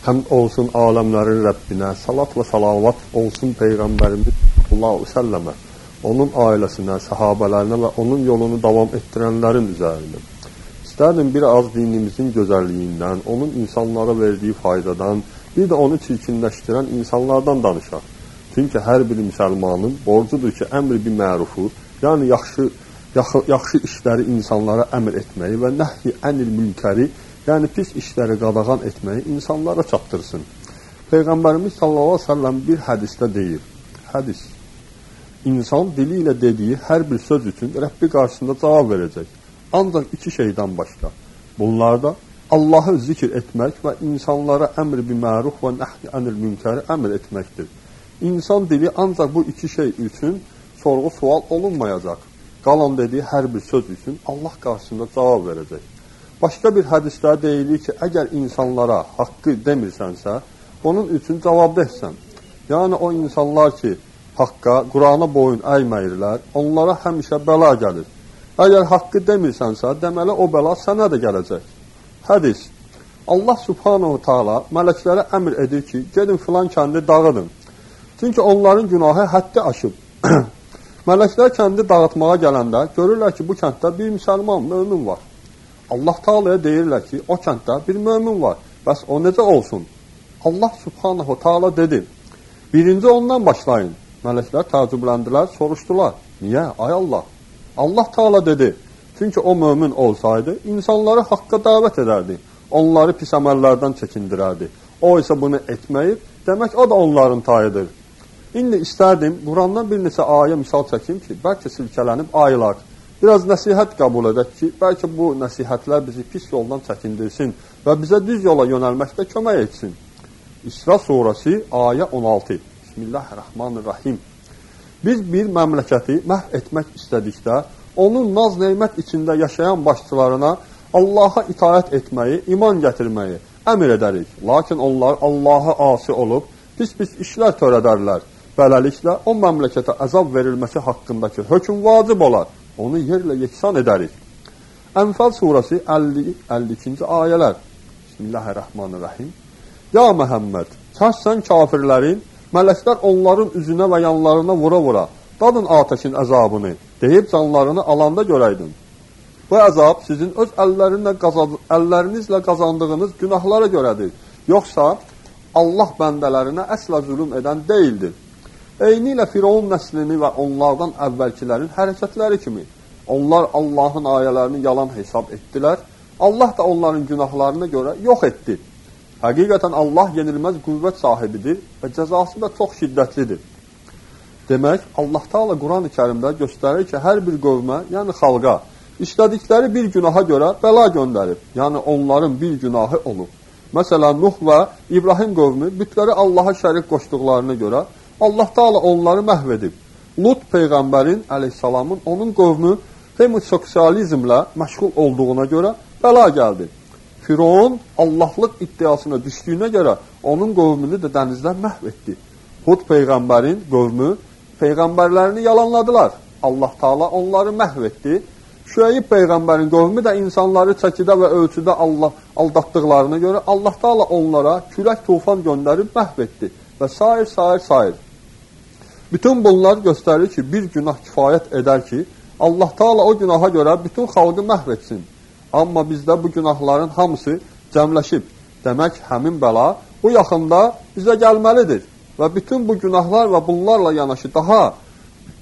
Həmd olsun aləmlərin Rəbbinə, salat və salavat olsun Peyğəmbərimiz sallallahu səlləmə, onun ailəsinə, səhabələrinə və onun yolunu davam etdirənlərin üzərinə. İstərdim bir az dinimizin gözəlliyindən, onun insanlara verdiyi faydadan, bir də onu çirkinləşdirən insanlardan danışaq. Çünki hər bir müsəlmanın borcudur ki, əmr bir mərufu, yəni yaxşı, yaxşı, yaxşı işləri insanlara əmr etməyi və nəhy ənil mülkəri yəni pis işləri qadağan etməyi insanlara çatdırsın. Peyğəmbərimiz sallallahu əleyhi və səlləm bir hədisdə deyir. Hədis. İnsan dili ilə dediyi hər bir söz üçün Rəbbi qarşısında cavab verəcək. Ancaq iki şeydən başqa. Bunlar da Allahı zikr etmək və insanlara əmr bi məruf və nəhy anil münkəri əmr etməkdir. İnsan dili ancaq bu iki şey üçün sorğu-sual olunmayacaq. Qalan dediyi hər bir söz üçün Allah qarşısında cavab verəcək. Başqa bir hədisdə deyilir ki, əgər insanlara haqqı demirsənsə, onun üçün cavabda etsən. Yəni o insanlar ki, haqqa, Qurana boyun əyməyirlər, onlara həmişə bəla gəlir. Əgər haqqı demirsənsə, deməli o bəla sənə də gələcək. Hədis. Allah subhanahu taala mələklərə əmr edir ki, gedin filan kəndi dağıdın. Çünki onların günahı həddi aşıb. Mələklər kəndi dağıtmağa gələndə görürlər ki, bu kənddə bir müsəlman, mömin var. Allah Taala'ya deyirlər ki, o kənddə bir mömin var. Bəs o necə olsun? Allah Subhanahu Taala dedi: "Birinci ondan başlayın." Mələklər təəccübləndilər, soruşdular: "Niyə, ay Allah?" Allah Taala dedi: "Çünki o mömin olsaydı, insanları haqqa dəvət edərdi, onları pis əməllərdən çəkindirərdi. O isə bunu etməyib, demək o da onların tayıdır." İndi istərdim Qurandan bir neçə ayə misal çəkim ki, bəlkə silkələnib ayılar biraz nəsihət qəbul edək ki, bəlkə bu nəsihətlər bizi pis yoldan çəkindirsin və bizə düz yola yönəlməkdə kömək etsin. İsra surəsi ayə 16. Bismillahirrahmanirrahim. Biz bir məmləkəti məhv etmək istədikdə, onun naz neymət içində yaşayan başçılarına Allaha itaət etməyi, iman gətirməyi əmr edərik. Lakin onlar Allaha asi olub, pis-pis işlər törədərlər. Beləliklə, o məmləkətə əzab verilməsi haqqındakı hökm vacib olar onu yerlə yeksan edərik. Ənfal surəsi 50-52-ci ayələr. Bismillahirrahmanirrahim. Ya Məhəmməd, kaş sən kafirlərin, mələklər onların üzünə və yanlarına vura-vura, dadın atəşin əzabını, deyib canlarını alanda görəydin. Bu əzab sizin öz əllərinlə qazan əllərinizlə qazandığınız günahlara görədir. Yoxsa Allah bəndələrinə əsla zülm edən deyildir. Eyni ilə Firavun nəslini və onlardan əvvəlkilərin hərəkətləri kimi onlar Allahın ayələrini yalan hesab etdilər. Allah da onların günahlarına görə yox etdi. Həqiqətən Allah yenilməz qüvvət sahibidir və cəzası da çox şiddətlidir. Demək, Allah Taala Quran-ı Kərimdə göstərir ki, hər bir qövmə, yəni xalqa işlədikləri bir günaha görə bəla göndərib. Yəni onların bir günahı olub. Məsələn, Nuh və İbrahim qövmü bütləri Allaha şərik qoşduqlarına görə Allah Taala onları məhv edib. Lut peyğəmbərin əleyhissalamın onun qövmü homoseksualizmlə məşğul olduğuna görə bəla gəldi. Firon Allahlıq iddiasına düşdüyünə görə onun qövmünü də dənizdə məhv etdi. Hud peyğəmbərin qövmü peyğəmbərlərini yalanladılar. Allah Taala onları məhv etdi. Şüeyb peyğəmbərin qövmü də insanları çəkidə və ölçüdə Allah aldatdıqlarına görə Allah Taala onlara külək tufan göndərib məhv etdi və sair sair sair. Bütün bunlar göstərir ki, bir günah kifayət edər ki, Allah Taala o günaha görə bütün xalqı məhv etsin. Amma bizdə bu günahların hamısı cəmləşib. Demək, həmin bəla bu yaxında bizə gəlməlidir. Və bütün bu günahlar və bunlarla yanaşı daha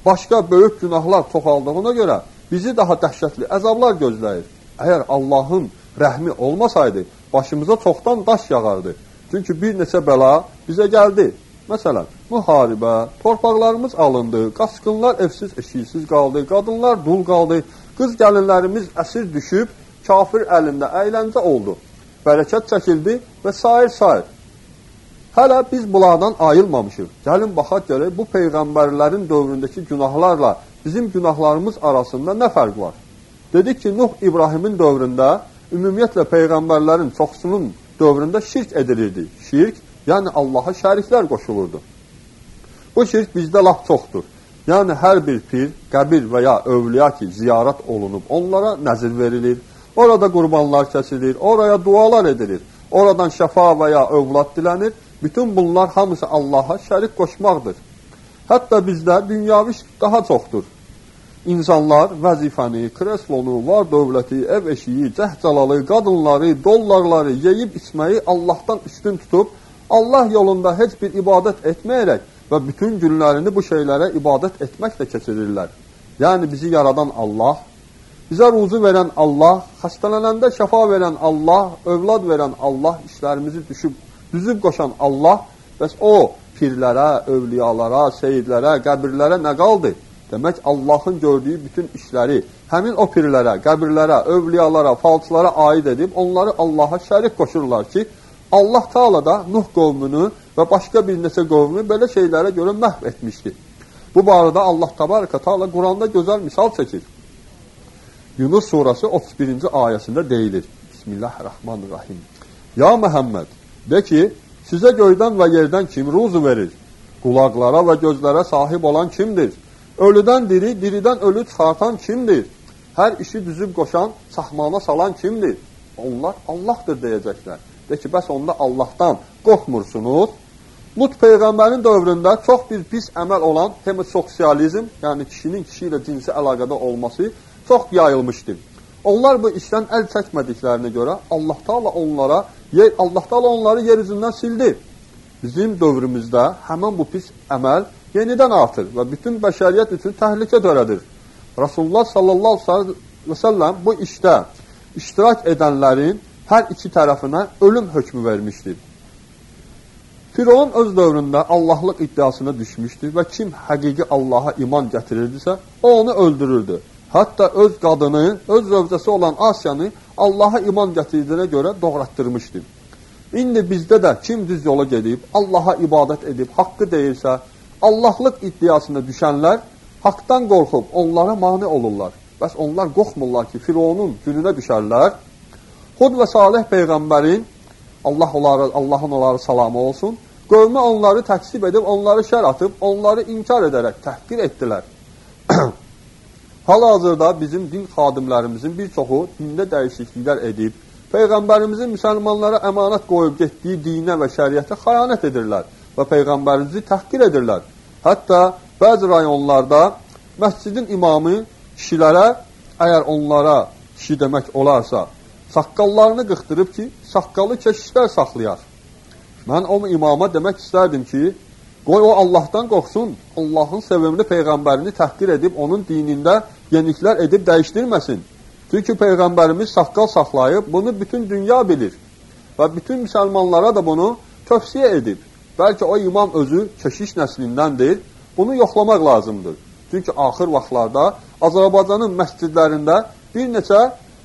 başqa böyük günahlar çoxaldığına görə bizi daha dəhşətli əzablar gözləyir. Əgər Allahın rəhmi olmasaydı, başımıza çoxdan daş yağardı. Çünki bir neçə bəla bizə gəldi. Məsələn, müharibə, torpaqlarımız alındı, qaçqınlar evsiz, eşiksiz qaldı, qadınlar dul qaldı, qız gəlinlərimiz əsir düşüb, kafir əlində əyləncə oldu. Bərəkət çəkildi və sair-sair. Hələ biz bunlardan ayılmamışıq. Gəlin baxaq görək, bu peyğəmbərlərin dövründəki günahlarla bizim günahlarımız arasında nə fərq var? Dedik ki, Nuh İbrahimin dövründə ümumiyyətlə peyğəmbərlərin çoxsunun dövründə şirk edilirdi. Şirk Yəni Allaha şəriklər qoşulurdu. Bu şirk bizdə laf çoxdur. Yəni hər bir pir, qəbir və ya övliya ki, ziyarət olunub, onlara nəzir verilir, orada qurbanlar kəsilir, oraya dualar edilir. oradan şəfa və ya övlad dilənir. Bütün bunlar hamısı Allaha şərik qoşmaqdır. Hətta bizdə dünyavi daha çoxdur. İnsanlar vəzifəni, kreslonu, var dövləti, ev eşiyi, cəhcəlalı, qadınları, dollarları yeyib içməyi Allahdan üstün tutub, Allah yolunda heç bir ibadət etməyərək və bütün günlərini bu şeylərə ibadət etməklə keçirirlər. Yəni bizi yaradan Allah, bizə ruzu verən Allah, xəstələnəndə şəfa verən Allah, övlad verən Allah, işlərimizi düşüb, düzüb qoşan Allah, bəs o pirlərə, övliyalara, seyidlərə, qəbirlərə nə qaldı? Demək, Allahın gördüyü bütün işləri həmin o pirlərə, qəbirlərə, övliyalara, falçılara aid edib, onları Allaha şərik qoşurlar ki, Allah Taala da Nuh qovmunu və başqa bir neçə qovmu belə şeylərə görə məhv etmişdi. Bu barədə Allah Tabaraka Taala Quranda gözəl misal çəkir. Yunus surası 31-ci ayəsində deyilir. Bismillahirrahmanirrahim. Ya Məhəmməd, de ki, sizə göydən və yerdən kim ruzu verir? Qulaqlara və gözlərə sahib olan kimdir? Ölüdən diri, diridən ölü çıxartan kimdir? Hər işi düzüb qoşan, sahmana salan kimdir? Onlar Allahdır deyəcəklər. De ki, bəs onda Allahdan qorxmursunuz. Lut Peyğəmbərin dövründə çox bir pis əməl olan homosoksializm, yəni kişinin kişi ilə cinsi əlaqədə olması çox yayılmışdır. Onlar bu işdən əl çəkmədiklərinə görə Allah Taala onlara, yer, Allah Taala onları yer üzündən sildi. Bizim dövrümüzdə həmin bu pis əməl yenidən artır və bütün bəşəriyyət üçün təhlükə törədir. Rasulullah sallallahu aleyhi və səlləm bu işdə iştirak edənlərin hər iki tərəfinə ölüm hökmü vermişdir. Firon öz dövründə Allahlıq iddiasına düşmüşdü və kim həqiqi Allaha iman gətirirdisə, o onu öldürürdü. Hətta öz qadını, öz zövcəsi olan Asiyanı Allaha iman gətirdiyinə görə doğratdırmışdı. İndi bizdə də kim düz yola gedib, Allaha ibadət edib, haqqı deyirsə, Allahlıq iddiasına düşənlər haqdan qorxub onlara mani olurlar. Bəs onlar qorxmurlar ki, Fironun gününə düşərlər. Hud və Salih Peyğəmbərin, Allah onları, Allahın onları salamı olsun, qövmə onları təksib edib, onları şər atıb, onları inkar edərək təhqir etdilər. Hal-hazırda bizim din xadimlərimizin bir çoxu dində dəyişikliklər edib, Peyğəmbərimizin müsəlmanlara əmanət qoyub getdiyi dinə və şəriətə xayanət edirlər və Peyğəmbərimizi təhqir edirlər. Hətta bəzi rayonlarda məscidin imamı kişilərə, əgər onlara kişi demək olarsa, saqqallarını qıxdırıb ki, saqqalı keşişlər saxlayar. Mən o imama demək istərdim ki, qoy o Allahdan qorxsun, Allahın sevimli Peyğəmbərini təhqir edib, onun dinində yeniklər edib dəyişdirməsin. Çünki Peyğəmbərimiz saqqal saxlayıb, bunu bütün dünya bilir və bütün müsəlmanlara da bunu tövsiyə edib. Bəlkə o imam özü keşiş nəslindəndir, bunu yoxlamaq lazımdır. Çünki axır vaxtlarda Azərbaycanın məscidlərində bir neçə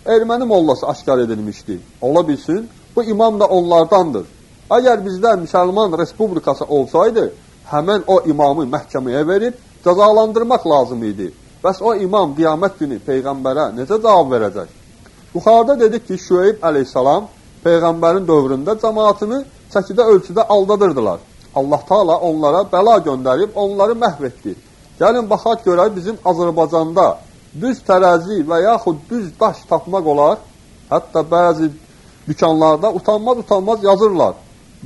erməni mollası aşkar edilmişdi. Ola bilsin, bu imam da onlardandır. Əgər bizdə müsəlman respublikası olsaydı, həmən o imamı məhkəməyə verib cəzalandırmaq lazım idi. Bəs o imam qiyamət günü Peyğəmbərə necə cavab verəcək? Yuxarıda dedik ki, Şüeyb əleyhissalam Peyğəmbərin dövründə cəmaatını çəkidə ölçüdə aldadırdılar. Allah Taala onlara bəla göndərib, onları məhv etdi. Gəlin baxaq görək bizim Azərbaycanda düz tərəzi və yaxud düz daş tapmaq olar. Hətta bəzi dükanlarda utanmaz-utanmaz yazırlar.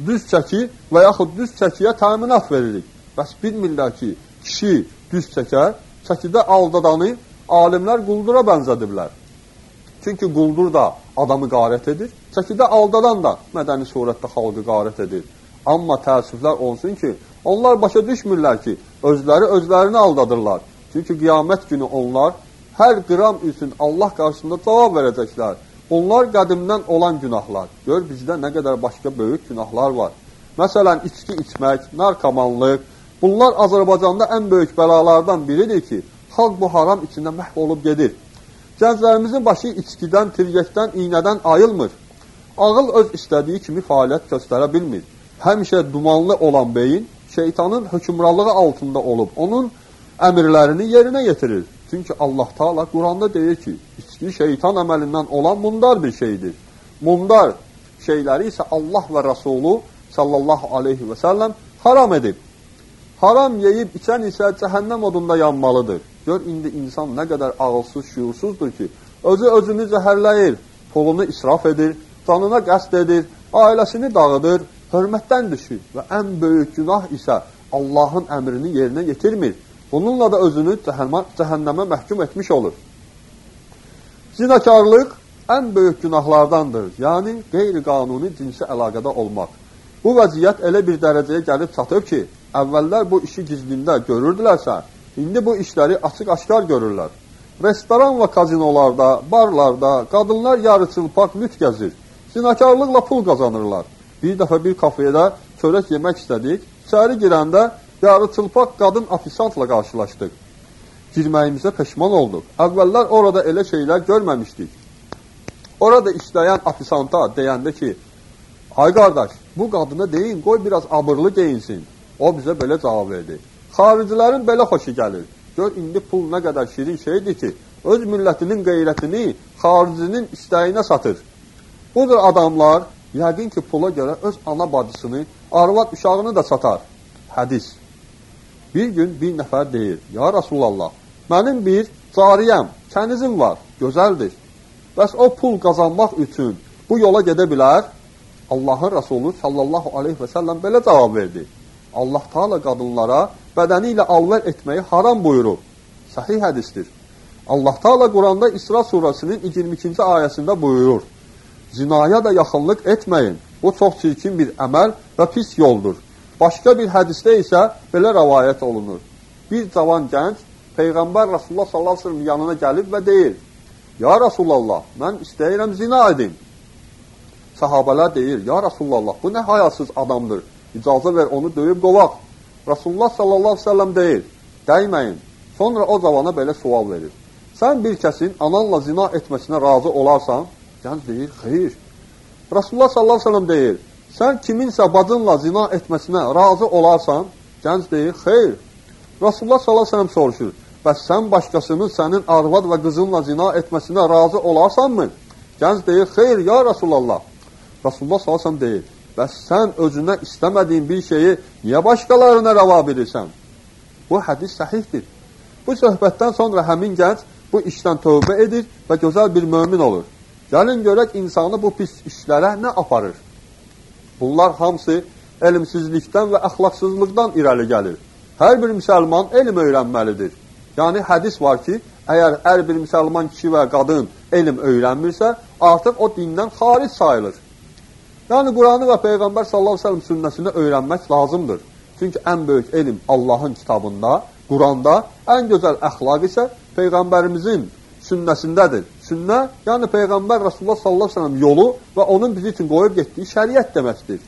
Düz çəki və yaxud düz çəkiyə təminat veririk. Bəs bilmirlər ki, kişi düz çəkər, çəkidə aldadanı alimlər quldura bənzədiblər. Çünki quldur da adamı qarət edir, çəkidə aldadan da mədəni surətdə xalqı qarət edir. Amma təəssüflər olsun ki, onlar başa düşmürlər ki, özləri özlərini aldadırlar. Çünki qiyamət günü onlar hər qram üçün Allah qarşısında cavab verəcəklər. Onlar qədimdən olan günahlar. Gör, bizdə nə qədər başqa böyük günahlar var. Məsələn, içki içmək, narkomanlıq, bunlar Azərbaycanda ən böyük bəlalardan biridir ki, xalq bu haram içində məhv olub gedir. Gənclərimizin başı içkidən, tiryəkdən, iynədən ayılmır. Ağıl öz istədiyi kimi fəaliyyət göstərə bilmir. Həmişə dumanlı olan beyin şeytanın hökmranlığı altında olub, onun əmirlərini yerinə yetirir. Çünki Allah Taala Quranda deyir ki, içki şeytan əməlindən olan mundar bir şeydir. Mundar şeyləri isə Allah və Rəsulu sallallahu aleyhi və səlləm haram edib. Haram yeyib içən isə cəhənnəm odunda yanmalıdır. Gör, indi insan nə qədər ağılsız, şüursuzdur ki, özü özünü zəhərləyir, pulunu israf edir, canına qəst edir, ailəsini dağıdır, hörmətdən düşür və ən böyük günah isə Allahın əmrini yerinə yetirmir. Bununla da özünü cəhənnəmə məhkum etmiş olur. Zinakarlıq ən böyük günahlardandır. Yəni, qeyri-qanuni cinsi əlaqədə olmaq. Bu vəziyyət elə bir dərəcəyə gəlib çatıb ki, əvvəllər bu işi gizlində görürdülərsə, indi bu işləri açıq-aşkar görürlər. Restoran və kazinolarda, barlarda qadınlar yarıçılpaq lüt gəzir. Zinakarlıqla pul qazanırlar. Bir dəfə bir kafedə çörək yemək istədik. İçəri girəndə yarıçılpaq qadın afisantla qarşılaşdıq. Girməyimizə peşman olduq. Əvvəllər orada elə şeylər görməmişdik. Orada işləyən afisanta deyəndə ki, ay qardaş, bu qadına deyin, qoy biraz abırlı geyinsin. O bizə belə cavab verdi. Xaricilərin belə xoşu gəlir. Gör, indi pul nə qədər şirin şeydir ki, öz millətinin qeyrətini xaricinin istəyinə satır. Budur adamlar, yəqin ki, pula görə öz ana bacısını, arvad uşağını da satar. Hədis. Bir gün bir nəfər deyir, ya Rasulallah, mənim bir cariyəm, kənizim var, gözəldir. Bəs o pul qazanmaq üçün bu yola gedə bilər? Allahın Rasulü sallallahu aleyhi və səlləm belə cavab verdi. Allah taala qadınlara bədəni ilə alver etməyi haram buyurub. Sahih hədisdir. Allah taala Quranda İsra surəsinin 22-ci ayəsində buyurur. Zinaya da yaxınlıq etməyin. Bu çox çirkin bir əməl və pis yoldur. Başqa bir hədisdə isə belə rəvayət olunur. Bir cavan gənc Peyğəmbər Rasulullah sallallahu aleyhi ve sellem yanına gəlib və deyir, Ya Rasulallah, mən istəyirəm zina edim. Sahabələr deyir, Ya Rasulallah, bu nə hayasız adamdır, icazə ver, onu döyüb qovaq. Rasulullah sallallahu aleyhi ve sellem deyir, dəyməyin. Sonra o zavana belə sual verir. Sən bir kəsin ananla zina etməsinə razı olarsan, gənc deyir, xeyr. Rasulullah sallallahu aleyhi ve sellem deyir, sən kiminsə bacınla zina etməsinə razı olarsan, gənc deyir, xeyr. Rasulullah sellem soruşur, bəs sən başqasının sənin arvad və qızınla zina etməsinə razı olarsanmı? Gənc deyir, xeyr, ya Rasulallah. Rasulullah sellem deyir, Bəs sən özünə istəmədiyin bir şeyi niyə başqalarına rəva bilirsən? Bu hədis səhihdir. Bu söhbətdən sonra həmin gənc bu işdən tövbə edir və gözəl bir mömin olur. Gəlin görək insanı bu pis işlərə nə aparır? Bunlar hamısı elmsizlikdən və əxlaqsızlıqdan irəli gəlir. Hər bir müsəlman elm öyrənməlidir. Yəni hədis var ki, əgər hər bir müsəlman kişi və qadın elm öyrənmirsə, artıq o dindən xaric sayılır. Yəni, Quranı və Peyğəmbər s.ə.v sünnəsində öyrənmək lazımdır. Çünki ən böyük elm Allahın kitabında, Quranda, ən gözəl əxlaq isə Peyğəmbərimizin sünnəsindədir. Sünnə, yəni Peyğəmbər Rasulullah s.ə.v yolu və onun bizi üçün qoyub getdiyi şəriət deməkdir.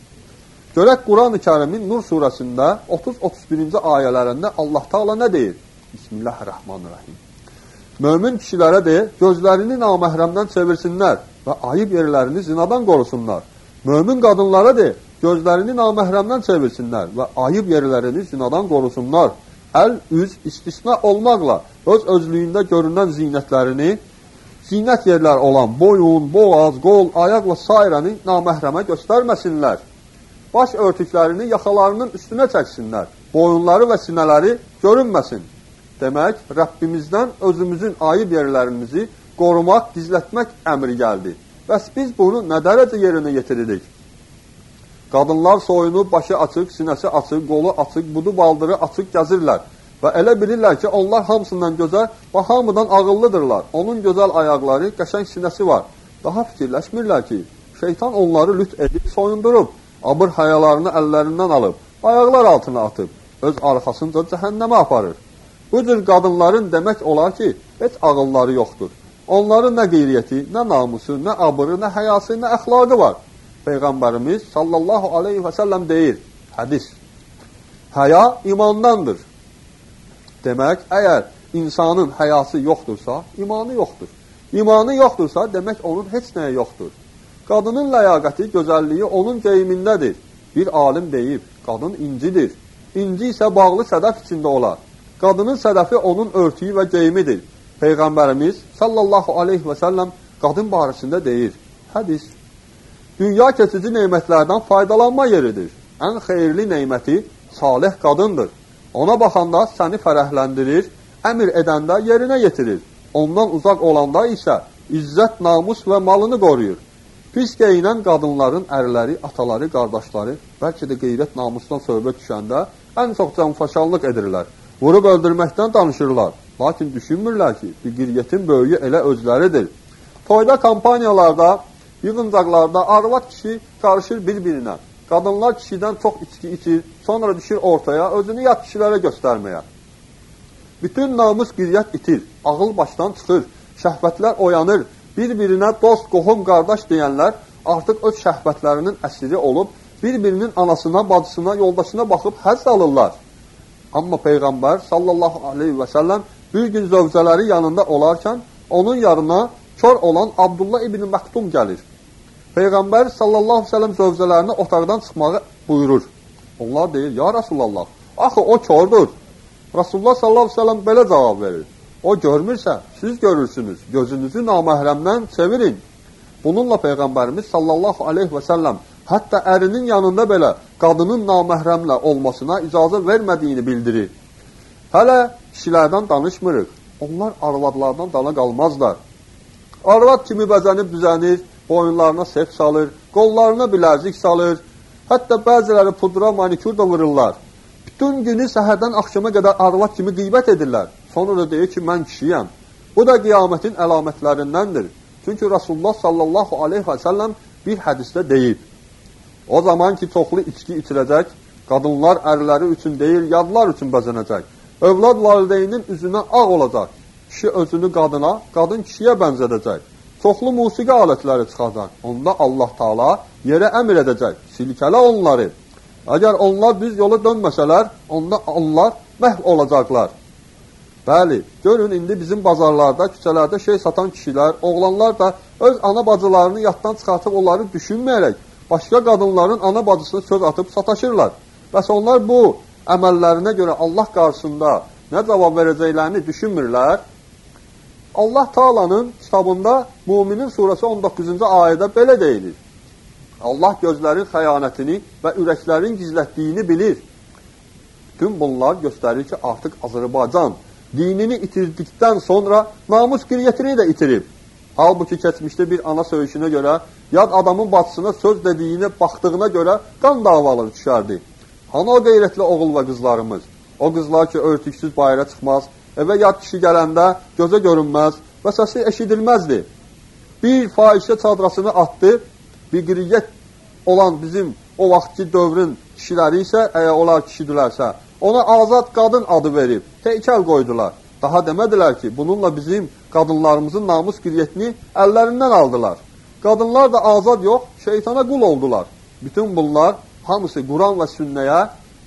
Görək Quran-ı kərimin Nur surəsində 30-31-ci ayələrində Allah Taala nə deyir? Bismillahirrahmanirrahim. Mömin kişilərə deyir, gözlərini naməhrəmdən çevirsinlər və ayıb yerlərini zinadan qorusunlar. Mömin qadınlara de, gözlərini naməhrəmdən çevirsinlər və ayıb yerlərini zinadan qorusunlar. Əl, üz, istisna olmaqla öz özlüyündə görünən zinətlərini, zinət yerlər olan boyun, boğaz, qol, ayaq və sairəni naməhrəmə göstərməsinlər. Baş örtüklərini yaxalarının üstünə çəksinlər. Boyunları və sinələri görünməsin. Demək, Rəbbimizdən özümüzün ayıb yerlərimizi qorumaq, gizlətmək əmri gəldi. Bəs biz bunu nə dərəcə yerinə yetiririk? Qadınlar soyunu, başı açıq, sinəsi açıq, qolu açıq, budu baldırı açıq gəzirlər. Və elə bilirlər ki, onlar hamısından gözəl və hamıdan ağıllıdırlar. Onun gözəl ayaqları, qəşəng sinəsi var. Daha fikirləşmirlər ki, şeytan onları lüt edib, soyundurub, abır hayalarını əllərindən alıb, ayaqlar altına atıb, öz arxasınca cəhənnəmə aparır. Bu cür qadınların demək olar ki, heç ağılları yoxdur. Onların nə qeyriyyəti, nə namusu, nə abırı, nə həyası, nə əxlaqı var. Peyğəmbərimiz sallallahu aleyhi və səlləm deyir, hədis, həya imandandır. Demək, əgər insanın həyası yoxdursa, imanı yoxdur. İmanı yoxdursa, demək onun heç nəyə yoxdur. Qadının ləyaqəti, gözəlliyi onun geyimindədir. Bir alim deyib, qadın incidir. İnci isə bağlı sədəf içində olar. Qadının sədəfi onun örtüyü və geyimidir. Peyğəmbərimiz sallallahu aleyhi və səlləm qadın barəsində deyir. Hədis. Dünya keçici neymətlərdən faydalanma yeridir. Ən xeyirli neyməti salih qadındır. Ona baxanda səni fərəhləndirir, əmr edəndə yerinə yetirir. Ondan uzaq olanda isə izzət, namus və malını qoruyur. Pis geyinən qadınların ərləri, ataları, qardaşları, bəlkə də qeyrət namusdan söhbət düşəndə ən çox canfaşanlıq edirlər. Vurub öldürməkdən danışırlar. Lakin düşünmürlər ki, bir qiriyyətin böyüyü elə özləridir. Toyda kampaniyalarda, yığıncaqlarda arvad kişi qarışır bir-birinə. Qadınlar kişidən çox içki içir, sonra düşür ortaya, özünü yat kişilərə göstərməyə. Bütün namus qiriyyət itir, ağıl başdan çıxır, şəhvətlər oyanır, bir-birinə dost, qohum, qardaş deyənlər artıq öz şəhvətlərinin əsiri olub, bir-birinin anasına, bacısına, yoldaşına baxıb həzz alırlar. Amma Peyğəmbər sallallahu aleyhi və səlləm bir gün zövcələri yanında olarkən onun yanına kör olan Abdullah ibn Məktum gəlir. Peyğəmbər sallallahu aleyhi və səlləm zövcələrinə otaqdan çıxmağı buyurur. Onlar deyir, ya Rasulallah, axı o kördür. Rasulullah sallallahu aleyhi və səlləm belə cavab verir. O görmürsə, siz görürsünüz. Gözünüzü naməhrəmdən çevirin. Bununla Peyğəmbərimiz sallallahu aleyhi və səlləm hətta ərinin yanında belə qadının naməhrəmlə olmasına icazə vermədiyini bildirir. Hələ kişilərdən danışmırıq. Onlar arvadlardan dana qalmazlar. Arvad kimi bəzənib düzənir, boyunlarına sef salır, qollarına bilərzik salır, hətta bəziləri pudra, manikur da vururlar. Bütün günü səhərdən axşama qədər arvad kimi qeybət edirlər. Sonra da deyir ki, mən kişiyəm. Bu da qiyamətin əlamətlərindəndir. Çünki Rasulullah sallallahu aleyhi və səlləm bir hədisdə deyib. O zaman ki, çoxlu içki içiləcək, qadınlar ərləri üçün deyil, yadlar üçün bəzənəcək. Övlad valideynin üzünə ağ olacaq. Kişi özünü qadına, qadın kişiyə bənzədəcək. Çoxlu musiqi alətləri çıxacaq. Onda Allah Taala yerə əmr edəcək. Silkələ onları. Əgər onlar düz yola dönməsələr, onda onlar məhv olacaqlar. Bəli, görün indi bizim bazarlarda, küçələrdə şey satan kişilər, oğlanlar da öz ana bacılarını yaddan çıxartıb onları düşünməyərək başqa qadınların ana bacısını söz atıb sataşırlar. Bəs onlar bu əməllərinə görə Allah qarşısında nə cavab verəcəklərini düşünmürlər. Allah Taalanın kitabında Muminin surəsi 19-cu ayədə belə deyilir. Allah gözlərin xəyanətini və ürəklərin gizlətdiyini bilir. Bütün bunlar göstərir ki, artıq Azərbaycan dinini itirdikdən sonra namus qiriyyətini də itirib. Halbuki keçmişdə bir ana söyüşünə görə, yad adamın bacısına söz dediyinə baxdığına görə qan davaları düşərdi. Hanı o qeyrətli oğul və qızlarımız? O qızlar ki, örtüksüz bayıra çıxmaz, evə yad kişi gələndə gözə görünməz və səsi eşidilməzdi. Bir fahişə çadrasını atdı, bir qiriyyət olan bizim o vaxtki dövrün kişiləri isə, əgər onlar kişidirlərsə, ona azad qadın adı verib, heykəl qoydular. Daha demədilər ki, bununla bizim qadınlarımızın namus qiriyyətini əllərindən aldılar. Qadınlar da azad yox, şeytana qul oldular. Bütün bunlar hamısı Quran və sünnəyə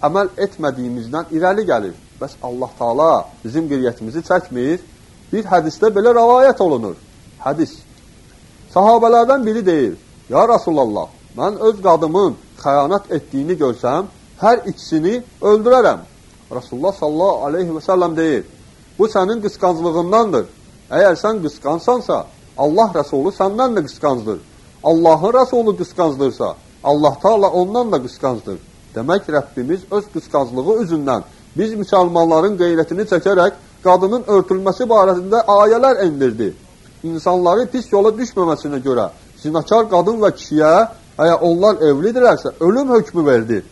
əməl etmədiyimizdən irəli gəlir. Bəs Allah Taala bizim qiriyyətimizi çəkmir. Bir hədisdə belə rəvayət olunur. Hədis. Sahabələrdən biri deyir, Ya Rasulallah, mən öz qadımın xəyanət etdiyini görsəm, hər ikisini öldürərəm. Rasulullah sallallahu aleyhi və səlləm deyir, bu sənin qısqanclığındandır. Əgər sən qısqansansa, Allah Rəsulu səndən də qısqancdır. Allahın Rəsulu qısqancdırsa, Allah Taala ondan da qısqancdır. Demək Rəbbimiz öz qısqanclığı üzündən biz müsəlmanların qeyrətini çəkərək qadının örtülməsi barəsində ayələr endirdi. İnsanları pis yola düşməməsinə görə zinakar qadın və kişiyə, əgər onlar evlidirlərsə, ölüm hökmü verdi.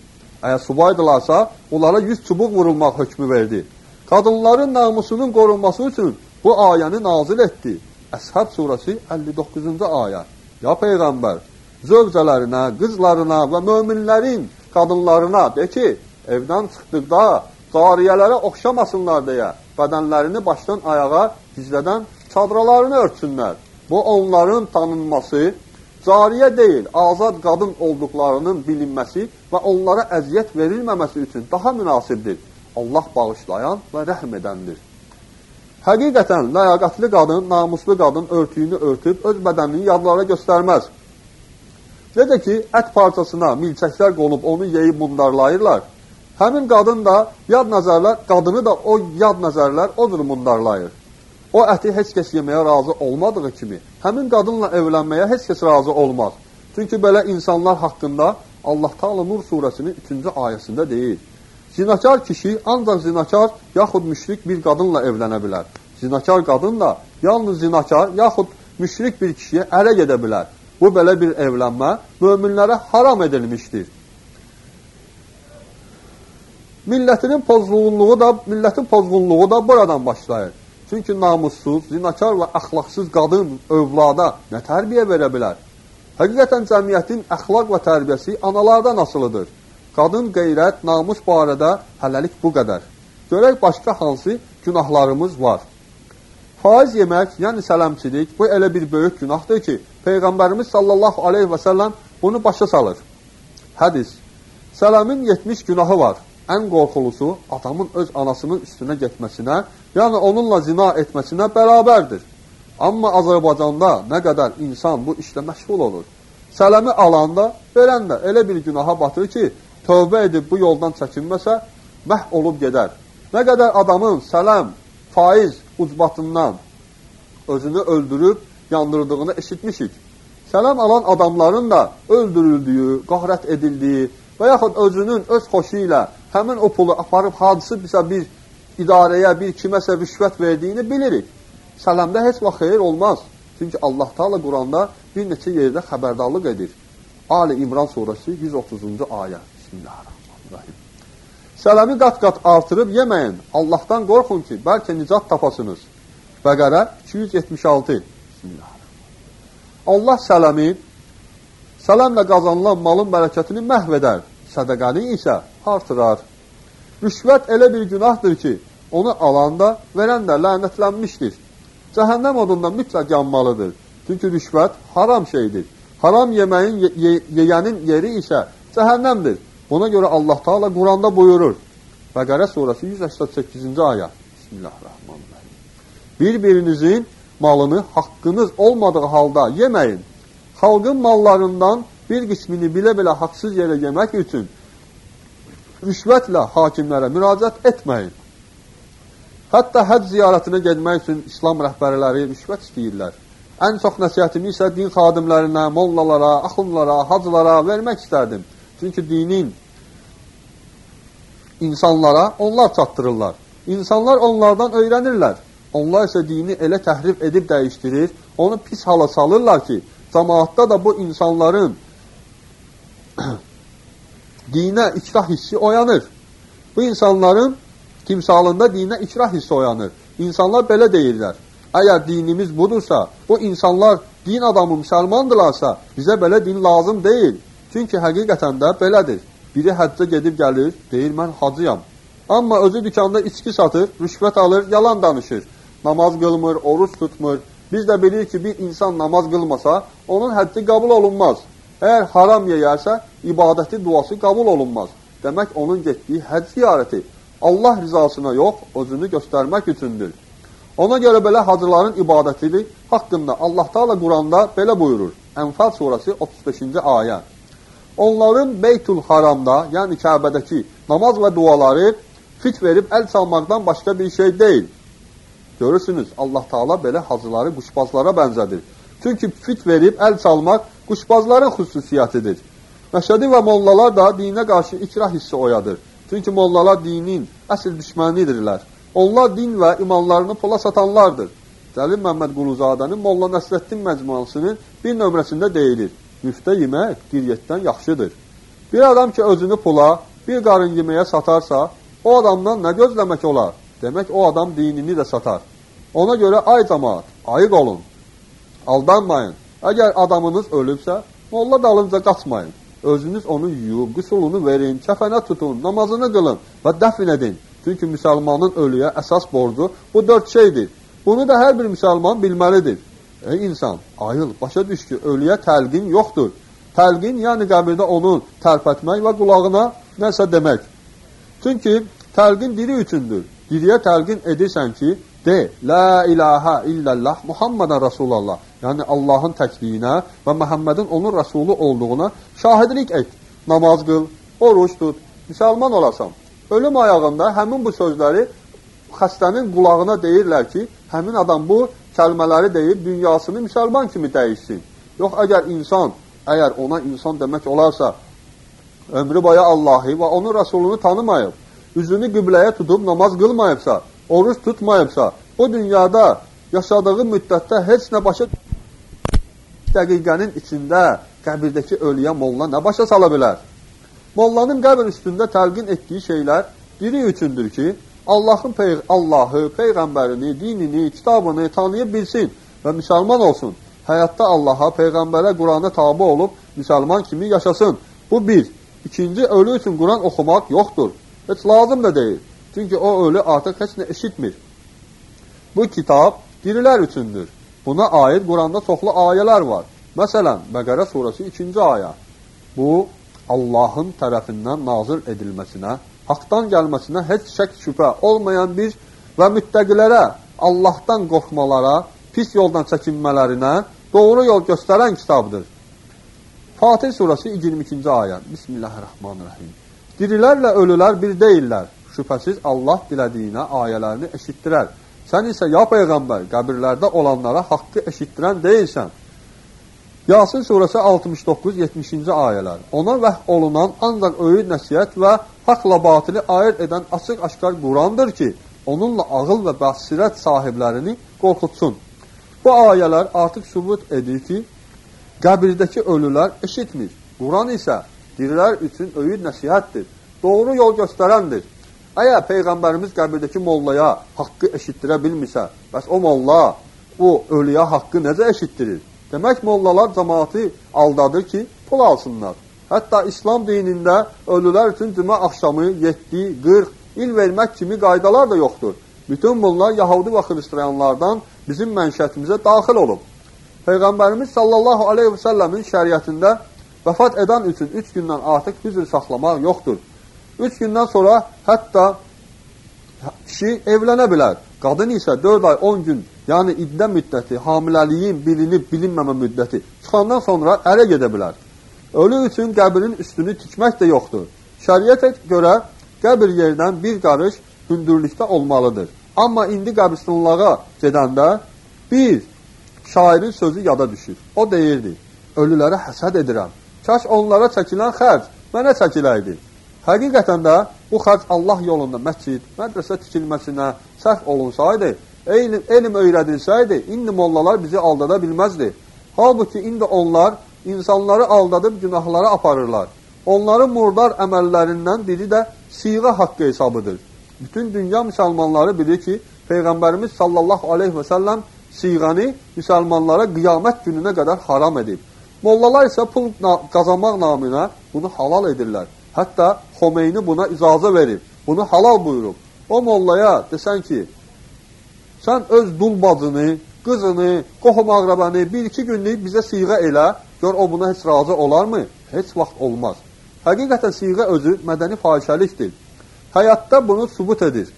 Əgər subaydılarsa, onlara yüz çubuq vurulmaq hökmü verdi. Qadınların namusunun qorunması üçün bu ayəni nazil etdi. Əshab surəsi 59-cu ayə. Ya Peyğəmbər, zövcələrinə, qızlarına və möminlərin qadınlarına de ki, evdən çıxdıqda cariyələrə oxşamasınlar deyə bədənlərini başdan ayağa gizlədən çadralarını örtsünlər. Bu onların tanınması, cariyə deyil, azad qadın olduqlarının bilinməsi və onlara əziyyət verilməməsi üçün daha münasibdir. Allah bağışlayan və rəhm edəndir. Həqiqətən, ləyaqətli qadın, namuslu qadın örtüyünü örtüb öz bədənini yadlara göstərməz. Necə ki, ət parçasına milçəklər qonub onu yeyib mundarlayırlar, həmin qadın da yad nəzərlər, qadını da o yad nəzərlər o cür mundarlayır. O əti heç kəs yeməyə razı olmadığı kimi, həmin qadınla evlənməyə heç kəs razı olmaz. Çünki belə insanlar haqqında Allah Taala Nur surəsinin 3-cü ayəsində deyir. Zinakar kişi ancaq zinakar yaxud müşrik bir qadınla evlənə bilər. Zinakar qadın da yalnız zinakar yaxud müşrik bir kişiyə ərə gedə bilər. Bu belə bir evlənmə möminlərə haram edilmişdir. Millətinin pozğunluğu da, millətin pozğunluğu da buradan başlayır. Çünki namussuz, zinakar və əxlaqsız qadın övlada nə tərbiyə verə bilər? Həqiqətən cəmiyyətin əxlaq və tərbiyəsi analardan asılıdır. Qadın qeyrət, namus barədə hələlik bu qədər. Görək başqa hansı günahlarımız var. Faiz yemək, yəni sələmçilik, bu elə bir böyük günahdır ki, Peyğəmbərimiz sallallahu aleyhi və səlləm bunu başa salır. Hədis, sələmin 70 günahı var ən qorxulusu adamın öz anasının üstünə getməsinə, yəni onunla zina etməsinə bərabərdir. Amma Azərbaycanda nə qədər insan bu işlə məşğul olur. Sələmi alanda, verən də elə bir günaha batır ki, tövbə edib bu yoldan çəkinməsə, məhv olub gedər. Nə qədər adamın sələm, faiz ucbatından özünü öldürüb yandırdığını eşitmişik. Sələm alan adamların da öldürüldüyü, qahrət edildiyi və yaxud özünün öz xoşu ilə həmin o pulu aparıb hadisi bizə bir idarəyə, bir kiməsə rüşvət verdiyini bilirik. Sələmdə heç vaxt xeyir olmaz. Çünki Allah Taala Quranda bir neçə yerdə xəbərdarlıq edir. Ali İmran surəsi 130-cu ayə. Bismillahirrahmanirrahim. Sələmi qat-qat artırıb yeməyin. Allahdan qorxun ki, bəlkə nicat tapasınız. Bəqərə 276. Bismillahirrahmanirrahim. Allah sələmi, sələmlə qazanılan malın bərəkətini məhv edər. Sədəqəni isə artırar. Rüşvət elə bir günahdır ki, onu alan da, verən də lənətlənmişdir. Cəhənnəm odunda mütləq yanmalıdır. Çünki rüşvət haram şeydir. Haram yeməyin, ye ye yeyənin yeri isə cəhənnəmdir. Buna görə Allah Taala Quranda buyurur. Bəqərə surəsi 188-ci ayə. Bismillahirrahmanirrahim. Bir-birinizin malını haqqınız olmadığı halda yeməyin. Xalqın mallarından bir qismini bilə-bilə haqsız yerə yemək üçün rüşvətlə hakimlərə müraciət etməyin. Hətta həc ziyarətinə getmək üçün İslam rəhbərləri rüşvət istəyirlər. Ən çox nəsiyyətimi isə din xadimlərinə, mollalara, axunlara, hacılara vermək istərdim. Çünki dinin insanlara onlar çatdırırlar. İnsanlar onlardan öyrənirlər. Onlar isə dini elə təhrif edib dəyişdirir, onu pis hala salırlar ki, cəmaatda da bu insanların dinə ikrah hissi oyanır. Bu insanların timsalında dinə ikrah hissi oyanır. İnsanlar belə deyirlər. Əgər dinimiz budursa, bu insanlar din adamı müsəlmandırlarsa, bizə belə din lazım deyil. Çünki həqiqətən də belədir. Biri həccə gedib gəlir, deyir mən hacıyam. Amma özü dükanda içki satır, rüşvət alır, yalan danışır. Namaz qılmır, oruç tutmur. Biz də bilirik ki, bir insan namaz qılmasa, onun həddi qəbul olunmaz. Əgər haram yeyərsə, ibadəti, duası qəbul olunmaz. Demək, onun getdiyi həc ziyarəti Allah rizasına yox, özünü göstərmək üçündür. Ona görə belə hacıların ibadətidir. Haqqında Allah Taala Quranda belə buyurur. Ənfal surəsi 35-ci ayə. Onların Beytul Haramda, yəni Kəbədəki namaz və duaları fit verib əl çalmaqdan başqa bir şey deyil. Görürsünüz, Allah Taala belə hacıları quşbazlara bənzədir. Çünki fit verib əl çalmaq quşbazların xüsusiyyətidir. Məşədi və mollalar da dinə qarşı ikrah hissi oyadır. Çünki mollalar dinin əsl düşmənidirlər. Onlar din və imanlarını pula satanlardır. Cəlil Məmməd Quluzadənin Molla Nəsrəddin məcmuasının bir nömrəsində deyilir. Müftə yemək qiryətdən yaxşıdır. Bir adam ki, özünü pula, bir qarın yeməyə satarsa, o adamdan nə gözləmək olar? Demək, o adam dinini də satar. Ona görə ay cəmaat, ayıq olun, aldanmayın. Əgər adamınız ölübsə, molla dalınca qaçmayın. Özünüz onu yuyub, qüsulunu verin, kəfənə tutun, namazını qılın və dəfn edin. Çünki müsəlmanın ölüyə əsas borcu bu dörd şeydir. Bunu da hər bir müsəlman bilməlidir. Ey insan, ayıl, başa düş ki, ölüyə təlqin yoxdur. Təlqin, yəni qəbirdə onu tərpətmək və qulağına nəsə demək. Çünki təlqin diri üçündür. Diriyə təlqin edirsən ki, De, La ilahə illallah Muhammedən Rasulallah. Yəni Allahın təkliyinə və Məhəmmədin onun rəsulu olduğuna şahidlik et. Namaz qıl, oruç tut, müsəlman olasan. Ölüm ayağında həmin bu sözləri xəstənin qulağına deyirlər ki, həmin adam bu kəlmələri deyib dünyasını müsəlman kimi dəyişsin. Yox, əgər insan, əgər ona insan demək olarsa, ömrü boya Allahı və onun rəsulunu tanımayıb, üzünü qibləyə tutub namaz qılmayıbsa, oruç tutmayıbsa, o dünyada yaşadığı müddətdə heç nə başa dəqiqənin içində qəbirdəki ölüyə molla nə başa sala bilər? Mollanın qəbir üstündə təlqin etdiyi şeylər biri üçündür ki, Allahın peyğ Allahı, peyğəmbərini, dinini, kitabını tanıya bilsin və müsəlman olsun. Həyatda Allaha, peyğəmbərə, Qurana tabi olub müsəlman kimi yaşasın. Bu bir. İkinci, ölü üçün Quran oxumaq yoxdur. Heç lazım da deyil. Çünki o ölü artıq heç nə eşitmir. Bu kitab dirilər üçündür. Buna aid Quranda çoxlu ayələr var. Məsələn, Bəqərə surəsi 2-ci ayə. Bu, Allahın tərəfindən nazil edilməsinə, haqdan gəlməsinə heç şək şübhə olmayan bir və müttəqilərə, Allahdan qorxmalara, pis yoldan çəkinmələrinə doğru yol göstərən kitabdır. Fatih surəsi 22-ci ayə. Bismillahirrahmanirrahim. Dirilərlə ölülər bir deyillər. Şübhəsiz Allah dilədiyinə ayələrini eşitdirər. Sən isə, ya Peyğəmbər, qəbirlərdə olanlara haqqı eşitdirən deyilsən. Yasin surəsi 69-70-ci ayələr. Ona vəh olunan ancaq öyüd nəsiyyət və haqla batili ayır edən açıq-aşkar Qurandır ki, onunla ağıl və bəsirət sahiblərini qorxutsun. Bu ayələr artıq sübut edir ki, qəbirdəki ölülər eşitmir. Quran isə dirilər üçün öyüd nəsihətdir. Doğru yol göstərəndir. Əgər Peyğəmbərimiz qəbirdəki mollaya haqqı eşitdirə bilmirsə, bəs o molla o ölüyə haqqı necə eşitdirir? Demək, mollalar cəmaatı aldadır ki, pul alsınlar. Hətta İslam dinində ölülər üçün cümə axşamı 7, 40 il vermək kimi qaydalar da yoxdur. Bütün bunlar Yahudi və Xristiyanlardan bizim mənşətimizə daxil olub. Peyğəmbərimiz sallallahu aleyhi və səlləmin şəriətində vəfat edən üçün 3 gündən artıq hüzr saxlamaq yoxdur. Üç gündən sonra hətta kişi evlənə bilər. Qadın isə 4 ay 10 gün, yəni iddə müddəti, hamiləliyin bilinib bilinməmə müddəti çıxandan sonra ərə gedə bilər. Ölü üçün qəbrin üstünü tikmək də yoxdur. Şəriətə görə qəbir yerdən bir qarış hündürlükdə olmalıdır. Amma indi qəbristonlığa gedəndə bir şairin sözü yada düşür. O deyirdi, ölülərə həsəd edirəm. Kaş onlara çəkilən xərc mənə çəkiləydi. Həqiqətən də bu xərc Allah yolunda məscid, mədrəsə tikilməsinə sərf olunsaydı, elm, elm öyrədilsəydi, indi mollalar bizi aldada bilməzdi. Halbuki indi onlar insanları aldadıb günahlara aparırlar. Onların murdar əməllərindən biri də siğa haqqı hesabıdır. Bütün dünya müsəlmanları bilir ki, Peyğəmbərimiz sallallahu aleyhi və səlləm siğəni müsəlmanlara qiyamət gününə qədər haram edib. Mollalar isə pul qazanmaq naminə bunu halal edirlər. Hətta Xomeyni buna icazə verib, bunu halal buyurub. O mollaya desən ki, sən öz dul bacını, qızını, qohum ağrabəni bir-iki günlük bizə siğə elə, gör o buna heç razı olarmı? Heç vaxt olmaz. Həqiqətən siğə özü mədəni fahişəlikdir. Həyatda bunu subut edir.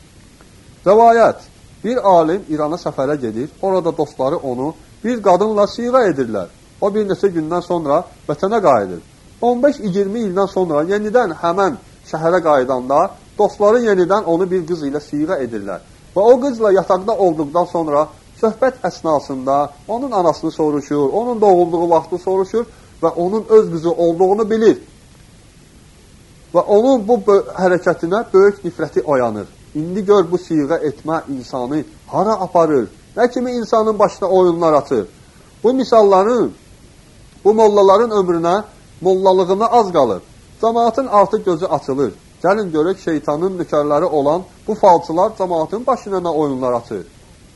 Rəvayət, bir alim İrana səfərə gedir, orada dostları onu bir qadınla siğə edirlər. O bir neçə gündən sonra vətənə qayıdır. 15-20 ildən sonra yenidən həmən şəhərə qayıdanda dostları yenidən onu bir qız ilə siğə edirlər. Və o qızla yataqda olduqdan sonra söhbət əsnasında onun anasını soruşur, onun doğulduğu vaxtı soruşur və onun öz qızı olduğunu bilir. Və onun bu hərəkətinə böyük nifrəti oyanır. İndi gör bu siğə etmə insanı hara aparır? Nə kimi insanın başına oyunlar atır? Bu misalların, bu mollaların ömrünə mollalığına az qalır. Cəmaatın artıq gözü açılır. Gəlin görək şeytanın nökərləri olan bu falçılar cəmaatın başına nə oyunlar açır.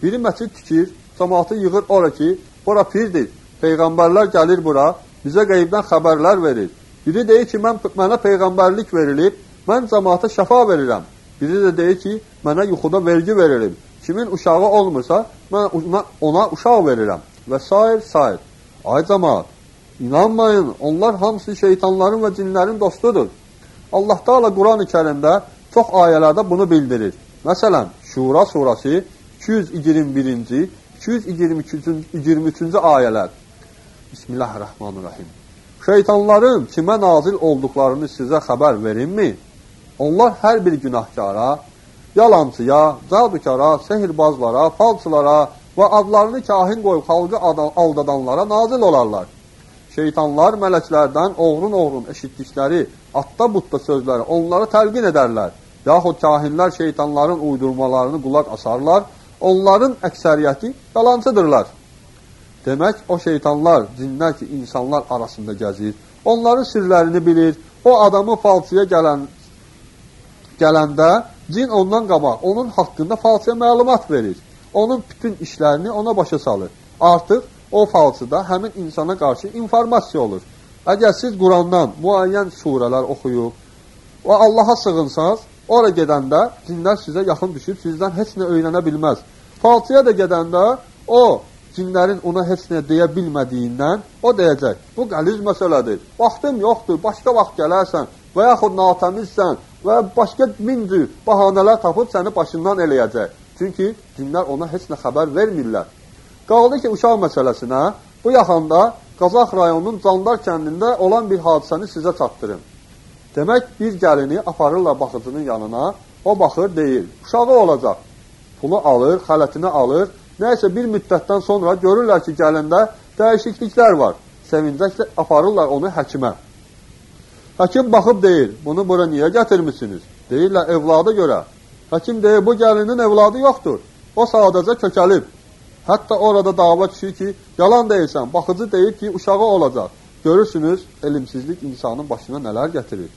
Biri məscid tikir, cəmaatı yığır ora ki, ora pirdir. Peyğəmbərlər gəlir bura, bizə qeybdən xəbərlər verir. Biri deyir ki, mən, mənə peyğəmbərlik verilib, mən cəmaata şəfa verirəm. Biri də deyir ki, mənə yuxuda vergi verilib. Kimin uşağı olmursa, mən ona, ona uşaq verirəm. Və s. s. Ay cəmaat, İnanmayın, onlar hamısı şeytanların və cinlərin dostudur. Allah Teala Quran-ı Kərimdə çox ayələrdə bunu bildirir. Məsələn, Şura surası 221-ci, 223-cü ayələr. Bismillahirrahmanirrahim. Şeytanların kimə nazil olduqlarını sizə xəbər verinmi? Onlar hər bir günahkara, yalancıya, cadukara, sehirbazlara, falçılara və adlarını kahin qoyub xalqı aldadanlara nazil olarlar. Şeytanlar mələklərdən oğrun-oğrun eşitdikləri atda-butda sözləri onlara təlqin edərlər. Yaxud kahinlər şeytanların uydurmalarını qulaq asarlar. Onların əksəriyyəti yalancıdırlar. Demək, o şeytanlar, cinlər ki, insanlar arasında gəzir, onların sirlərini bilir. O adamı falçıya gələn, gələndə cin ondan qabaq, onun haqqında falçıya məlumat verir. Onun bütün işlərini ona başa salır. Artıq o falçıda həmin insana qarşı informasiya olur. Əgər siz Qurandan müəyyən surələr oxuyub və Allaha sığınsanız, ora gedəndə cinlər sizə yaxın düşüb, sizdən heç nə öyrənə bilməz. Falçıya da gedəndə o cinlərin ona heç nə deyə bilmədiyindən o deyəcək, bu qəliz məsələdir, vaxtım yoxdur, başqa vaxt gələrsən və yaxud natəmizsən və başqa min cür bahanələr tapıb səni başından eləyəcək. Çünki cinlər ona heç nə xəbər vermirlər. Qaldı ki, uşaq məsələsinə, bu yaxanda Qazax rayonunun Candar kəndində olan bir hadisəni sizə çatdırım. Demək, bir gəlini aparırlar baxıcının yanına, o baxır, deyir, uşağı olacaq. Pulu alır, xələtini alır, nəysə bir müddətdən sonra görürlər ki, gəlində dəyişikliklər var. Sevincəklə aparırlar onu həkimə. Həkim baxıb deyir, bunu bura niyə gətirmişsiniz? Deyirlər, evladı görə. Həkim deyir, bu gəlinin evladı yoxdur. O sadəcə kökəlib. Hətta orada dava düşür ki, yalan deyirsən, baxıcı deyir ki, uşağı olacaq. Görürsünüz, elmsizlik insanın başına nələr gətirir.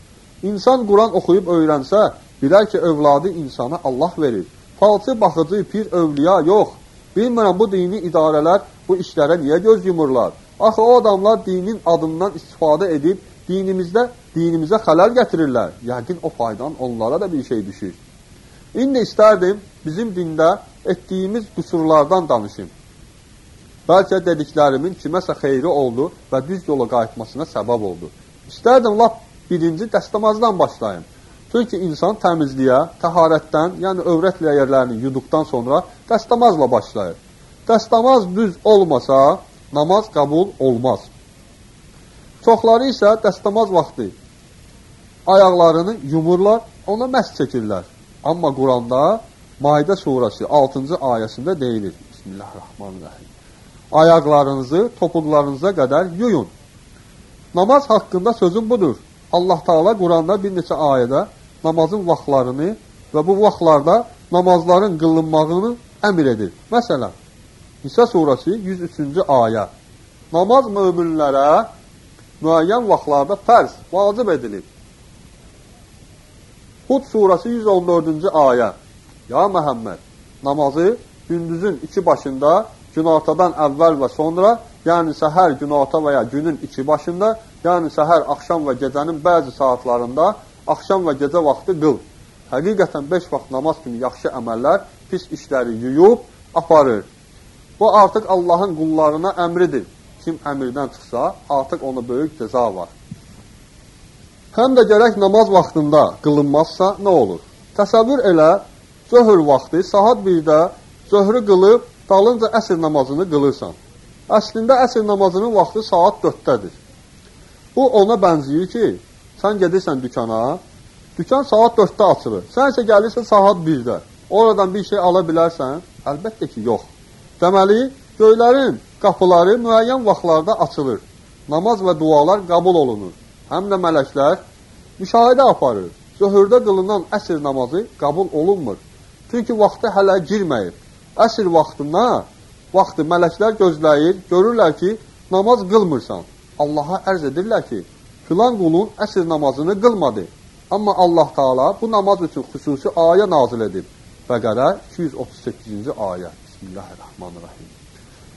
İnsan Quran oxuyub öyrənsə, bilər ki, övladı insana Allah verir. Falçı, baxıcı, pir, övliya yox. Bilmirəm, bu dini idarələr bu işlərə niyə göz yumurlar? Axı, o adamlar dinin adından istifadə edib, dinimizdə, dinimizə xələl gətirirlər. Yəqin o faydan onlara da bir şey düşür. İndi istərdim bizim dində etdiyimiz qüsurlardan danışım. Bəlkə dediklərimin kiməsə xeyri oldu və düz yola qayıtmasına səbəb oldu. İstərdim lap birinci dəstəmazdan başlayım. Çünki insan təmizliyə, təharətdən, yəni övrət ləyərlərini yuduqdan sonra dəstəmazla başlayır. Dəstəmaz düz olmasa, namaz qəbul olmaz. Çoxları isə dəstəmaz vaxtı ayaqlarını yumurlar, ona məhz çəkirlər. Amma Quranda Maidə surəsi 6-cı ayəsində deyilir. Bismillahirrahmanirrahim. Ayaqlarınızı topuqlarınıza qədər yuyun. Namaz haqqında sözüm budur. Allah Taala Quranda bir neçə ayədə namazın vaxtlarını və bu vaxtlarda namazların qılınmağını əmr edir. Məsələn, Nisa surəsi 103-cü ayə. Namaz möminlərə müəyyən vaxtlarda fərz, vacib edilir. Hud surəsi 114-cü ayə. Ya Məhəmməd, namazı gündüzün iki başında, günortadan əvvəl və sonra, yəni səhər, günorta və ya günün iki başında, yəni səhər, axşam və gecənin bəzi saatlarında, axşam və gecə vaxtı qıl. Həqiqətən beş vaxt namaz kimi yaxşı əməllər pis işləri yuyub, aparır. Bu artıq Allahın qullarına əmridir. Kim əmirdən çıxsa, artıq ona böyük cəza var. Həm də gərək namaz vaxtında qılınmazsa nə olur? Təsəvvür elə, zöhr vaxtı saat 1-də zöhrü qılıb, dalınca əsr namazını qılırsan. Əslində əsr namazının vaxtı saat 4-dədir. Bu ona bənzəyir ki, sən gedirsən dükana, dükan saat 4-də açılır. Sən isə gəlirsən saat 1-də. Oradan bir şey ala bilərsən? Əlbəttə ki, yox. Deməli, göylərin qapıları müəyyən vaxtlarda açılır. Namaz və dualar qəbul olunur. Həm də mələklər müşahidə aparır. Zöhrdə qılınan əsr namazı qəbul olunmur. Çünki vaxtı hələ girməyib. Əsr vaxtına, vaxtı mələklər gözləyir, görürlər ki, namaz qılmırsan. Allaha ərz edirlər ki, filan qulun əsr namazını qılmadı. Amma Allah Taala bu namaz üçün xüsusi ayə nazil edib. Bəqərə 238-ci ayə. Bismillahirrahmanirrahim.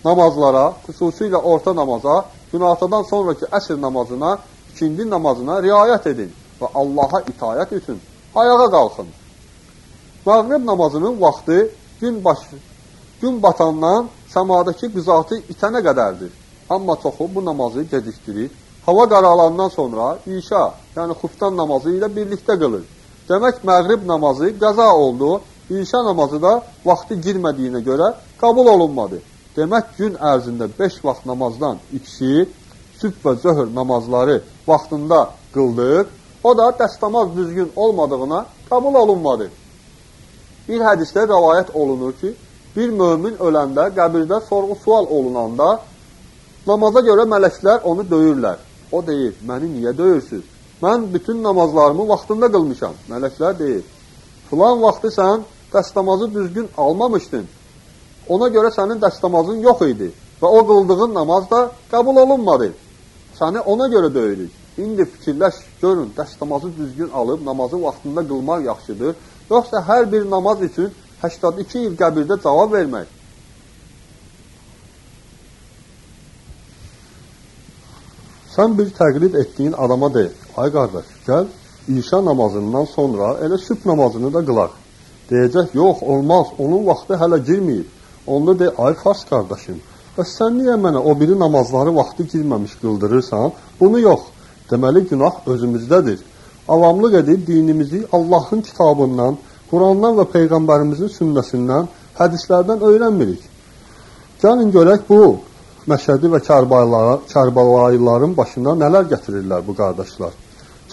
Namazlara, xüsusilə orta namaza, günortadan sonraki əsr namazına, ikindi namazına riayət edin və Allaha itayət üçün ayağa qalxın. Məğrib namazının vaxtı gün başı, gün batandan səmadakı qızartı itənə qədərdir. Amma çoxu bu namazı gecikdirir. Hava qaralandan sonra işa, yəni xuftan namazı ilə birlikdə qılır. Demək, məğrib namazı qəza oldu, işa namazı da vaxtı girmədiyinə görə qəbul olunmadı. Demək, gün ərzində 5 vaxt namazdan ikisi, sübh və zöhr namazları vaxtında qıldıq, o da dəstəmaz düzgün olmadığına qəbul olunmadı. Bir hədisdə rəvayət olunur ki, bir mömin öləndə, qəbirdə sorğu-sual olunanda, namaza görə mələklər onu döyürlər. O deyir, məni niyə döyürsünüz? Mən bütün namazlarımı vaxtında qılmışam. Mələklər deyir, filan vaxtı sən dəstəmazı düzgün almamışdın. Ona görə sənin dəstəmazın yox idi. və o qıldığın namaz da qəbul olunmadı. Səni ona görə döyürük. İndi fikirləş, görün, dəstəmazı düzgün alıb namazı vaxtında qılmaq yaxşıdır, yoxsa hər bir namaz üçün 82 il qəbirdə cavab vermək. Sən bir təqlid etdiyin adama de, ay qardaş, gəl, İşa namazından sonra elə sübh namazını da qılaq. Deyəcək, yox, olmaz, onun vaxtı hələ girməyib. Onda de, ay fars qardaşım, bəs sən niyə mənə o biri namazları vaxtı girməmiş qıldırırsan? Bunu yox. Deməli, günah özümüzdədir. Avamlıq edib dinimizi Allahın kitabından, Qurandan və Peyğəmbərimizin sünnəsindən, hədislərdən öyrənmirik. Gəlin görək bu Məşədi və Kərbalayların başına nələr gətirirlər bu qardaşlar.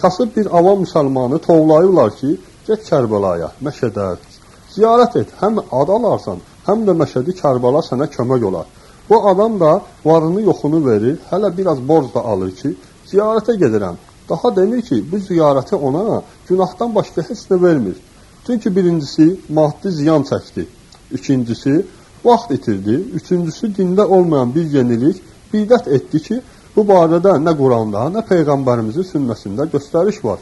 Kasıb bir avam müsəlmanı tovlayırlar ki, get Kərbəlaya, Məşədə, ziyarət et, həm ad alarsan, həm də Məşədi Kərbala sənə kömək olar. Bu adam da varını yoxunu verir, hələ biraz borc da alır ki, ziyarətə gedirəm. Daha demir ki, bu ziyarəti ona günahdan başqa heç nə vermir. Çünki birincisi maddi ziyan çəkdi. İkincisi vaxt itirdi. Üçüncüsü dində olmayan bir yenilik bidət etdi ki, bu barədə nə Quranda, nə Peyğəmbərimizin sünnəsində göstəriş var.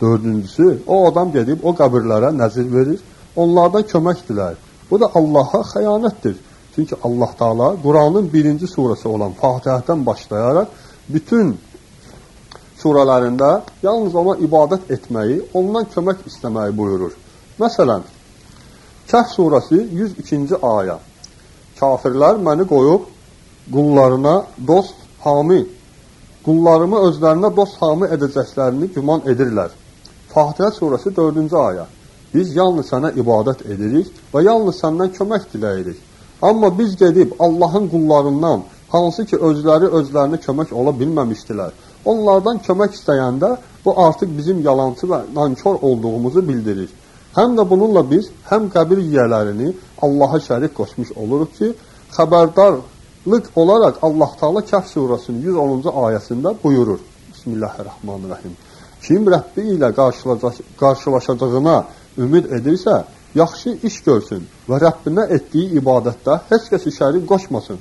Dördüncüsü, o adam gedib o qəbirlərə nəzir verir, onlardan kömək dilər. Bu da Allaha xəyanətdir. Çünki Allah Taala Quranın birinci surəsi olan Fatihədən başlayaraq bütün surələrində yalnız ona ibadət etməyi, ondan kömək istəməyi buyurur. Məsələn, Kəhf surəsi 102-ci ayə. Kafirlər məni qoyub qullarına dost hami, qullarımı özlərinə dost hami edəcəklərini güman edirlər. Fatihə surəsi 4-cü ayə. Biz yalnız sənə ibadət edirik və yalnız səndən kömək diləyirik. Amma biz gedib Allahın qullarından, hansı ki özləri özlərinə kömək ola bilməmişdilər, onlardan kömək istəyəndə bu artıq bizim yalancı və nankor olduğumuzu bildirir. Həm də bununla biz həm qəbir yiyələrini Allaha şərik qoşmuş oluruq ki, xəbərdarlıq olaraq Allah Taala Kəhf surəsinin 110-cu ayəsində buyurur. Bismillahirrahmanirrahim. Kim Rəbbi ilə qarşılaşacağına ümid edirsə, yaxşı iş görsün və Rəbbinə etdiyi ibadətdə heç kəsi şərik qoşmasın.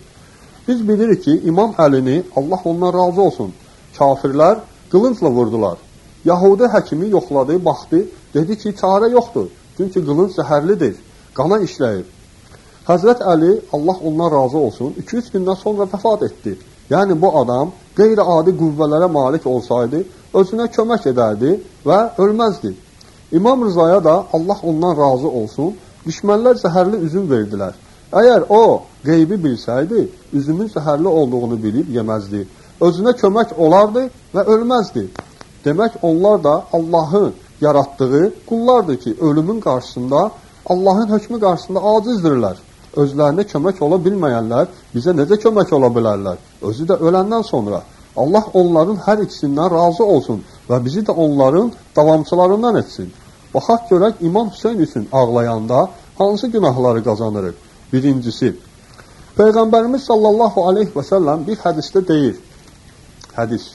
Biz bilirik ki, İmam Əlini Allah ondan razı olsun. Kafirlər qılıncla vurdular. Yahudi həkimi yoxladı, baxdı, dedi ki, çarə yoxdur. Çünki qılınc zəhərlidir, qana işləyib. Həzrət Əli, Allah ondan razı olsun, 2-3 gündən sonra vəfat etdi. Yəni bu adam qeyri-adi qüvvələrə malik olsaydı, özünə kömək edərdi və ölməzdi. İmam Rızaya da Allah ondan razı olsun, düşmənlər zəhərli üzüm verdilər. Əgər o qeybi bilsəydi, üzümün zəhərli olduğunu bilib yeməzdi. Özünə kömək olardı və ölməzdi. Demək, onlar da Allahın yaratdığı qullardır ki, ölümün qarşısında, Allahın hökmü qarşısında acizdirlər. Özlərinə kömək ola bilməyənlər bizə necə kömək ola bilərlər? Özü də öləndən sonra. Allah onların hər ikisindən razı olsun və bizi də onların davamçılarından etsin. Baxaq görək, İmam Hüseyin üçün ağlayanda hansı günahları qazanırıq? Birincisi, Peyğəmbərimiz sallallahu aleyhi və səlləm bir hədisdə deyir, hədis,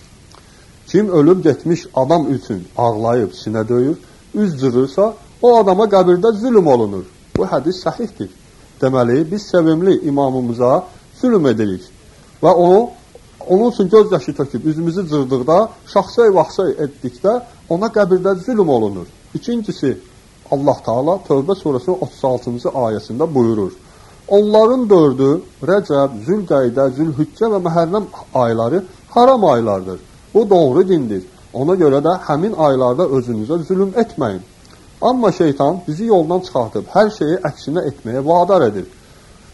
Kim ölüb getmiş adam üçün ağlayıb sinə döyür, üz cırırsa, o adama qəbirdə zülüm olunur. Bu hədis səhihdir. Deməli, biz sevimli imamımıza zülüm edirik və onu onun üçün göz yaşı töküb üzümüzü cırdıqda, şaxsay vaxsay etdikdə ona qəbirdə zülüm olunur. İkincisi, Allah Taala Tövbə surəsinin 36-cı ayəsində buyurur. Onların dördü Rəcəb, Zülqəydə, Zülhüccə və Məhərrəm ayları haram aylardır. Bu doğru dindir. Ona görə də həmin aylarda özünüzə zülüm etməyin. Amma şeytan bizi yoldan çıxartıb hər şeyi əksinə etməyə vadar edir.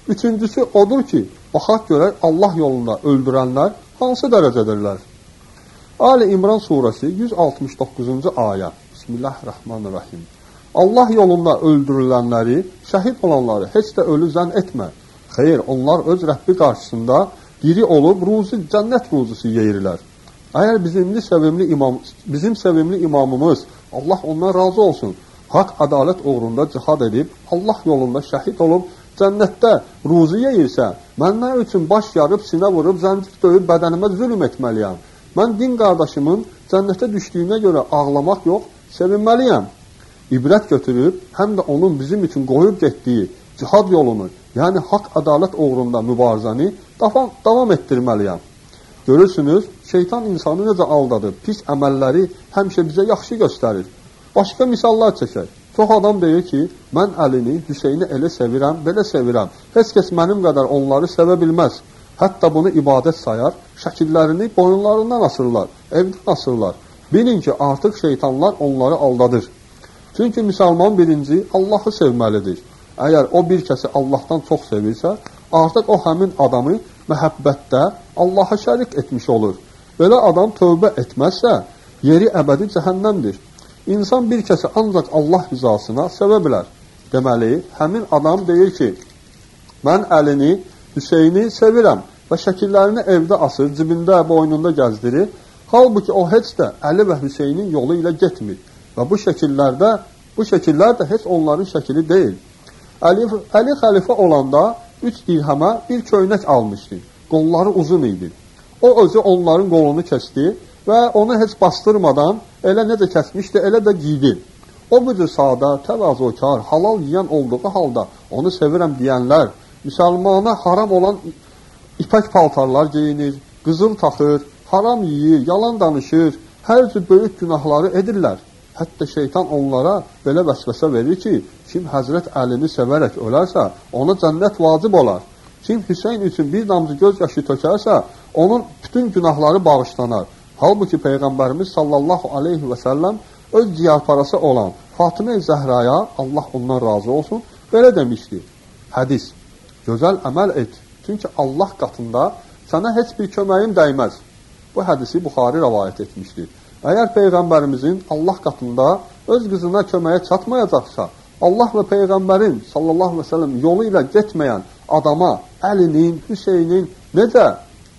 Üçüncüsü odur ki, baxaq görək Allah yolunda öldürənlər hansı dərəcədirlər? Ali İmran surəsi 169-cu ayə. Bismillahirrahmanirrahim. Allah yolunda öldürülənləri, şəhid olanları heç də ölü zənn etmə. Xeyr, onlar öz Rəbbi qarşısında diri olub ruzi, cənnət ruzisi yeyirlər. Əgər bizimli sevimli imam, bizim sevimli imamımız, Allah ondan razı olsun, haqq ədalət uğrunda cihad edib, Allah yolunda şəhid olub, cənnətdə ruzi yeyirsə, mən nə üçün baş yarıb, sinə vurub, zəncir döyüb, bədənimə zülüm etməliyəm? Mən din qardaşımın cənnətə düşdüyünə görə ağlamaq yox, sevinməliyəm. İbrət götürüb, həm də onun bizim üçün qoyub getdiyi cihad yolunu, yəni haqq ədalət uğrunda mübarizəni davam, davam etdirməliyəm. Görürsünüz, şeytan insanı necə aldadır, pis əməlləri həmişə bizə yaxşı göstərir. Başqa misallar çəkək. Çox adam deyir ki, mən Əlini, Hüseyni elə sevirəm, belə sevirəm. Heç kəs mənim qədər onları sevə bilməz. Hətta bunu ibadət sayar, şəkillərini boyunlarından asırlar, evdən asırlar. Bilin ki, artıq şeytanlar onları aldadır. Çünki müsəlman birinci Allahı sevməlidir. Əgər o bir kəsi Allahdan çox sevirsə, artıq o həmin adamı məhəbbətdə Allaha şərik etmiş olur. Belə adam tövbə etməzsə, yeri əbədi cəhənnəmdir. İnsan bir kəsi ancaq Allah rızasına sevə bilər. Deməli, həmin adam deyir ki, mən əlini, Hüseyni sevirəm və şəkillərini evdə asır, cibində, boynunda gəzdirir. Halbuki o heç də Əli və Hüseynin yolu ilə getmir. Və bu şəkillərdə, bu şəkillər də heç onların şəkili deyil. Əli, Əli xəlifə olanda üç dirhəmə bir köynək almışdı. Qolları uzun idi. O özü onların qolunu kəsdi və onu heç bastırmadan elə necə kəsmişdi, elə də giydi. O budur sadə, təvazökar, halal yeyən olduğu halda onu sevirəm deyənlər, müsəlmana haram olan ipək paltarlar geyinir, qızıl taxır, haram yeyir, yalan danışır, hər cür böyük günahları edirlər. Hətta şeytan onlara belə vəsvəsə verir ki, kim Həzrət Əlini sevərək ölərsə, ona cənnət vacib olar. Kim Hüseyn üçün bir damcı göz yaşı tökərsə, onun bütün günahları bağışlanar. Halbuki Peyğəmbərimiz sallallahu aleyhi və səlləm öz ciyarparası olan Fatimə Zəhraya, Allah ondan razı olsun, belə demişdi. Hədis, gözəl əməl et, çünki Allah qatında sənə heç bir köməyim dəyməz. Bu hədisi Buxari rəvayət etmişdir. Əgər Peyğəmbərimizin Allah qatında öz qızına köməyə çatmayacaqsa, Allah və Peyğəmbərin sallallahu aleyhi və səlləm yolu ilə getməyən adama Əlinin, Hüseynin necə,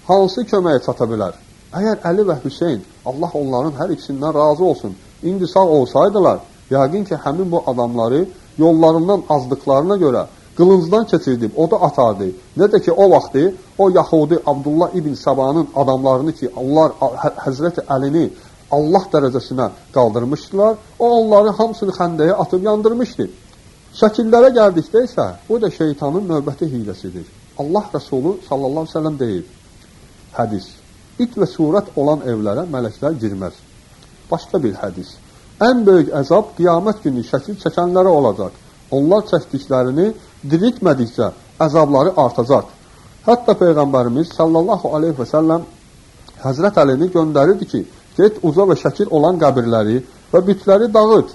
hansı köməyə çata bilər? Əgər Əli və Hüseyn, Allah onların hər ikisindən razı olsun, indi sağ olsaydılar, yəqin ki, həmin bu adamları yollarından azdıqlarına görə qılıncdan keçirdib, o da atardı. Necə ki, o vaxtı o Yahudi Abdullah ibn Səbanın adamlarını ki, onlar Hə-, Həzrəti Əlini Allah dərəcəsinə qaldırmışdılar. O onları hamısını xəndəyə atıb yandırmışdı. Şəkillərə gəldikdə isə bu da şeytanın növbəti hiləsidir. Allah Rəsulu sallallahu aleyhi ve sellem deyib, hədis, it və surət olan evlərə mələklər girməz. Başqa bir hədis, ən böyük əzab qiyamət günü şəkil çəkənlərə olacaq. Onlar çəkdiklərini diriltmədikcə əzabları artacaq. Hətta Peyğəmbərimiz sallallahu aleyhi və səlləm Həzrət Əlini göndərirdi ki, Get uca və şəkil olan qəbirləri və bütləri dağıt.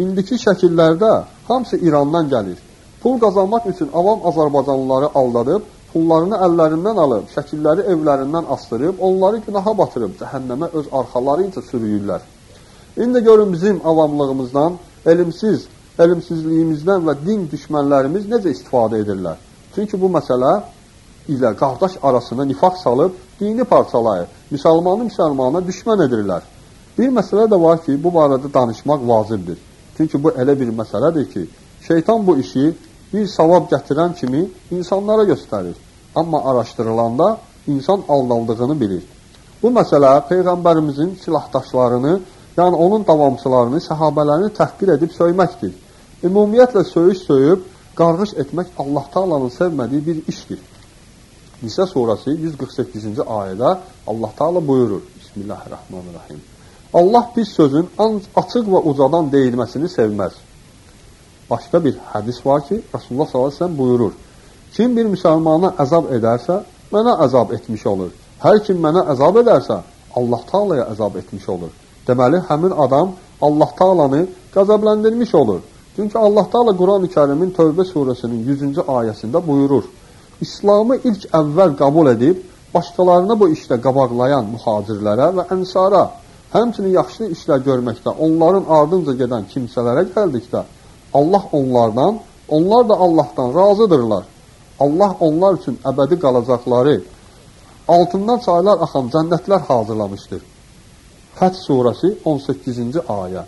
İndiki şəkillərdə hamısı İrandan gəlir. Pul qazanmaq üçün avam Azərbaycanlıları aldadıb, pullarını əllərindən alıb, şəkilləri evlərindən astırıb, onları günaha batırıb, cəhənnəmə öz arxaları ilə sürüyürlər. İndi görün bizim avamlığımızdan, elmsiz, elmsizliyimizdən və din düşmənlərimiz necə istifadə edirlər. Çünki bu məsələ ilə qardaş arasına nifaq salıb dini parçalayır. Müsəlmanı müsəlmana düşmən edirlər. Bir məsələ də var ki, bu barədə danışmaq vacibdir. Çünki bu elə bir məsələdir ki, şeytan bu işi bir savab gətirən kimi insanlara göstərir. Amma araşdırılanda insan aldaldığını bilir. Bu məsələ Peyğəmbərimizin silahdaşlarını, yəni onun davamçılarını, səhabələrini təhqir edib söyməkdir. Ümumiyyətlə söyüş söyüb, qarğış etmək Allah Taalanın sevmədiyi bir işdir. Nisə surası 148-ci ayədə Allah Taala buyurur. Bismillahirrahmanirrahim. Allah pis sözün açıq və ucadan deyilməsini sevməz. Başqa bir hədis var ki, Rasulullah sallallahu əleyhi buyurur: Kim bir müsəlmana əzab edərsə, mənə əzab etmiş olur. Hər kim mənə əzab edərsə, Allah Taalaya əzab etmiş olur. Deməli, həmin adam Allah Taalanı qəzəbləndirmiş olur. Çünki Allah Taala Qurani-Kərimin Tövbə surəsinin 100-cü ayəsində buyurur: İslamı ilk əvvəl qəbul edib, başqalarına bu işlə qabaqlayan mühacirlərə və ənsara, həmçinin yaxşı işlər görməkdə onların ardınca gedən kimsələrə gəldikdə, Allah onlardan, onlar da Allahdan razıdırlar. Allah onlar üçün əbədi qalacaqları, altından çaylar axan cənnətlər hazırlamışdır. Fəth surəsi 18-ci ayə.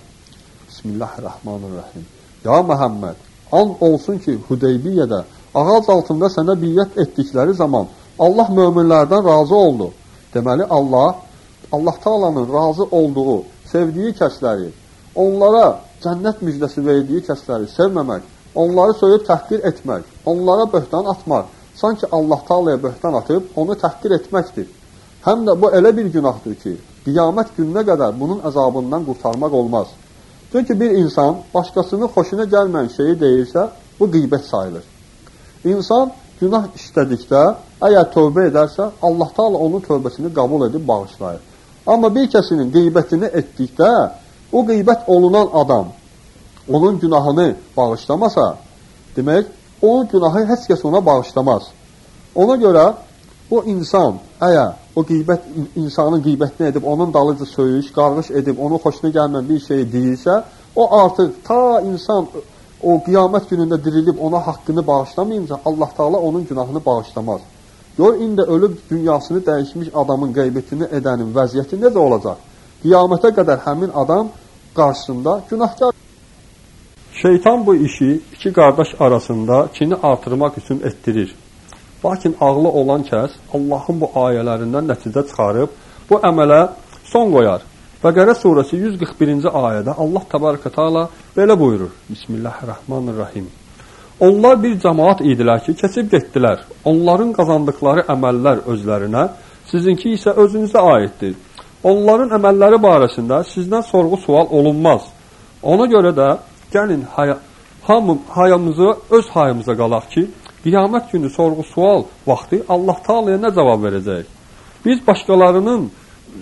Bismillahirrahmanirrahim. Ya Məhəmməd, and olsun ki, Hudeybiyyədə ağac altında sənə biyyət etdikləri zaman Allah möminlərdən razı oldu. Deməli, Allah, Allah Taalanın razı olduğu, sevdiyi kəsləri, onlara cənnət müjdəsi verdiyi kəsləri sevməmək, onları söyüb təhqir etmək, onlara böhtan atmaq, sanki Allah Taala'ya böhtan atıb onu təhqir etməkdir. Həm də bu elə bir günahdır ki, qiyamət gününə qədər bunun əzabından qurtarmaq olmaz. Çünki bir insan başqasının xoşuna gəlməyən şeyi deyirsə, bu qeybət sayılır. İnsan günah işlədikdə, əgər tövbə edərsə, Allah Taala onun tövbəsini qəbul edib bağışlayır. Amma bir kəsinin qeybətini etdikdə, o qeybət olunan adam onun günahını bağışlamasa, demək, onun günahı heç kəs ona bağışlamaz. Ona görə o insan əgər o qeybət insanın qeybətini edib onun dalıcı söyüş, qarğış edib onun xoşuna gəlməyən bir şeyi deyirsə, o artıq ta insan o qiyamət günündə dirilib ona haqqını bağışlamayınca Allah Taala onun günahını bağışlamaz. Gör indi ölüb dünyasını dəyişmiş adamın qeybətini edənin vəziyyəti necə olacaq? Qiyamətə qədər həmin adam qarşısında günahkar. Şeytan bu işi iki qardaş arasında kini artırmaq üçün etdirir. Lakin ağlı olan kəs Allahın bu ayələrindən nəticə çıxarıb bu əmələ son qoyar. Bəqərə surəsi 141-ci ayədə Allah təbarəkə taala belə buyurur. Bismillahirrahmanirrahim. Onlar bir cəmaat idilər ki, keçib getdilər. Onların qazandıqları əməllər özlərinə, sizinki isə özünüzə aiddir. Onların əməlləri barəsində sizdən sorğu-sual olunmaz. Ona görə də gəlin haya, hamı hayamızı öz hayamıza qalaq ki, qiyamət günü sorğu-sual vaxtı Allah Taala'ya nə cavab verəcək? Biz başqalarının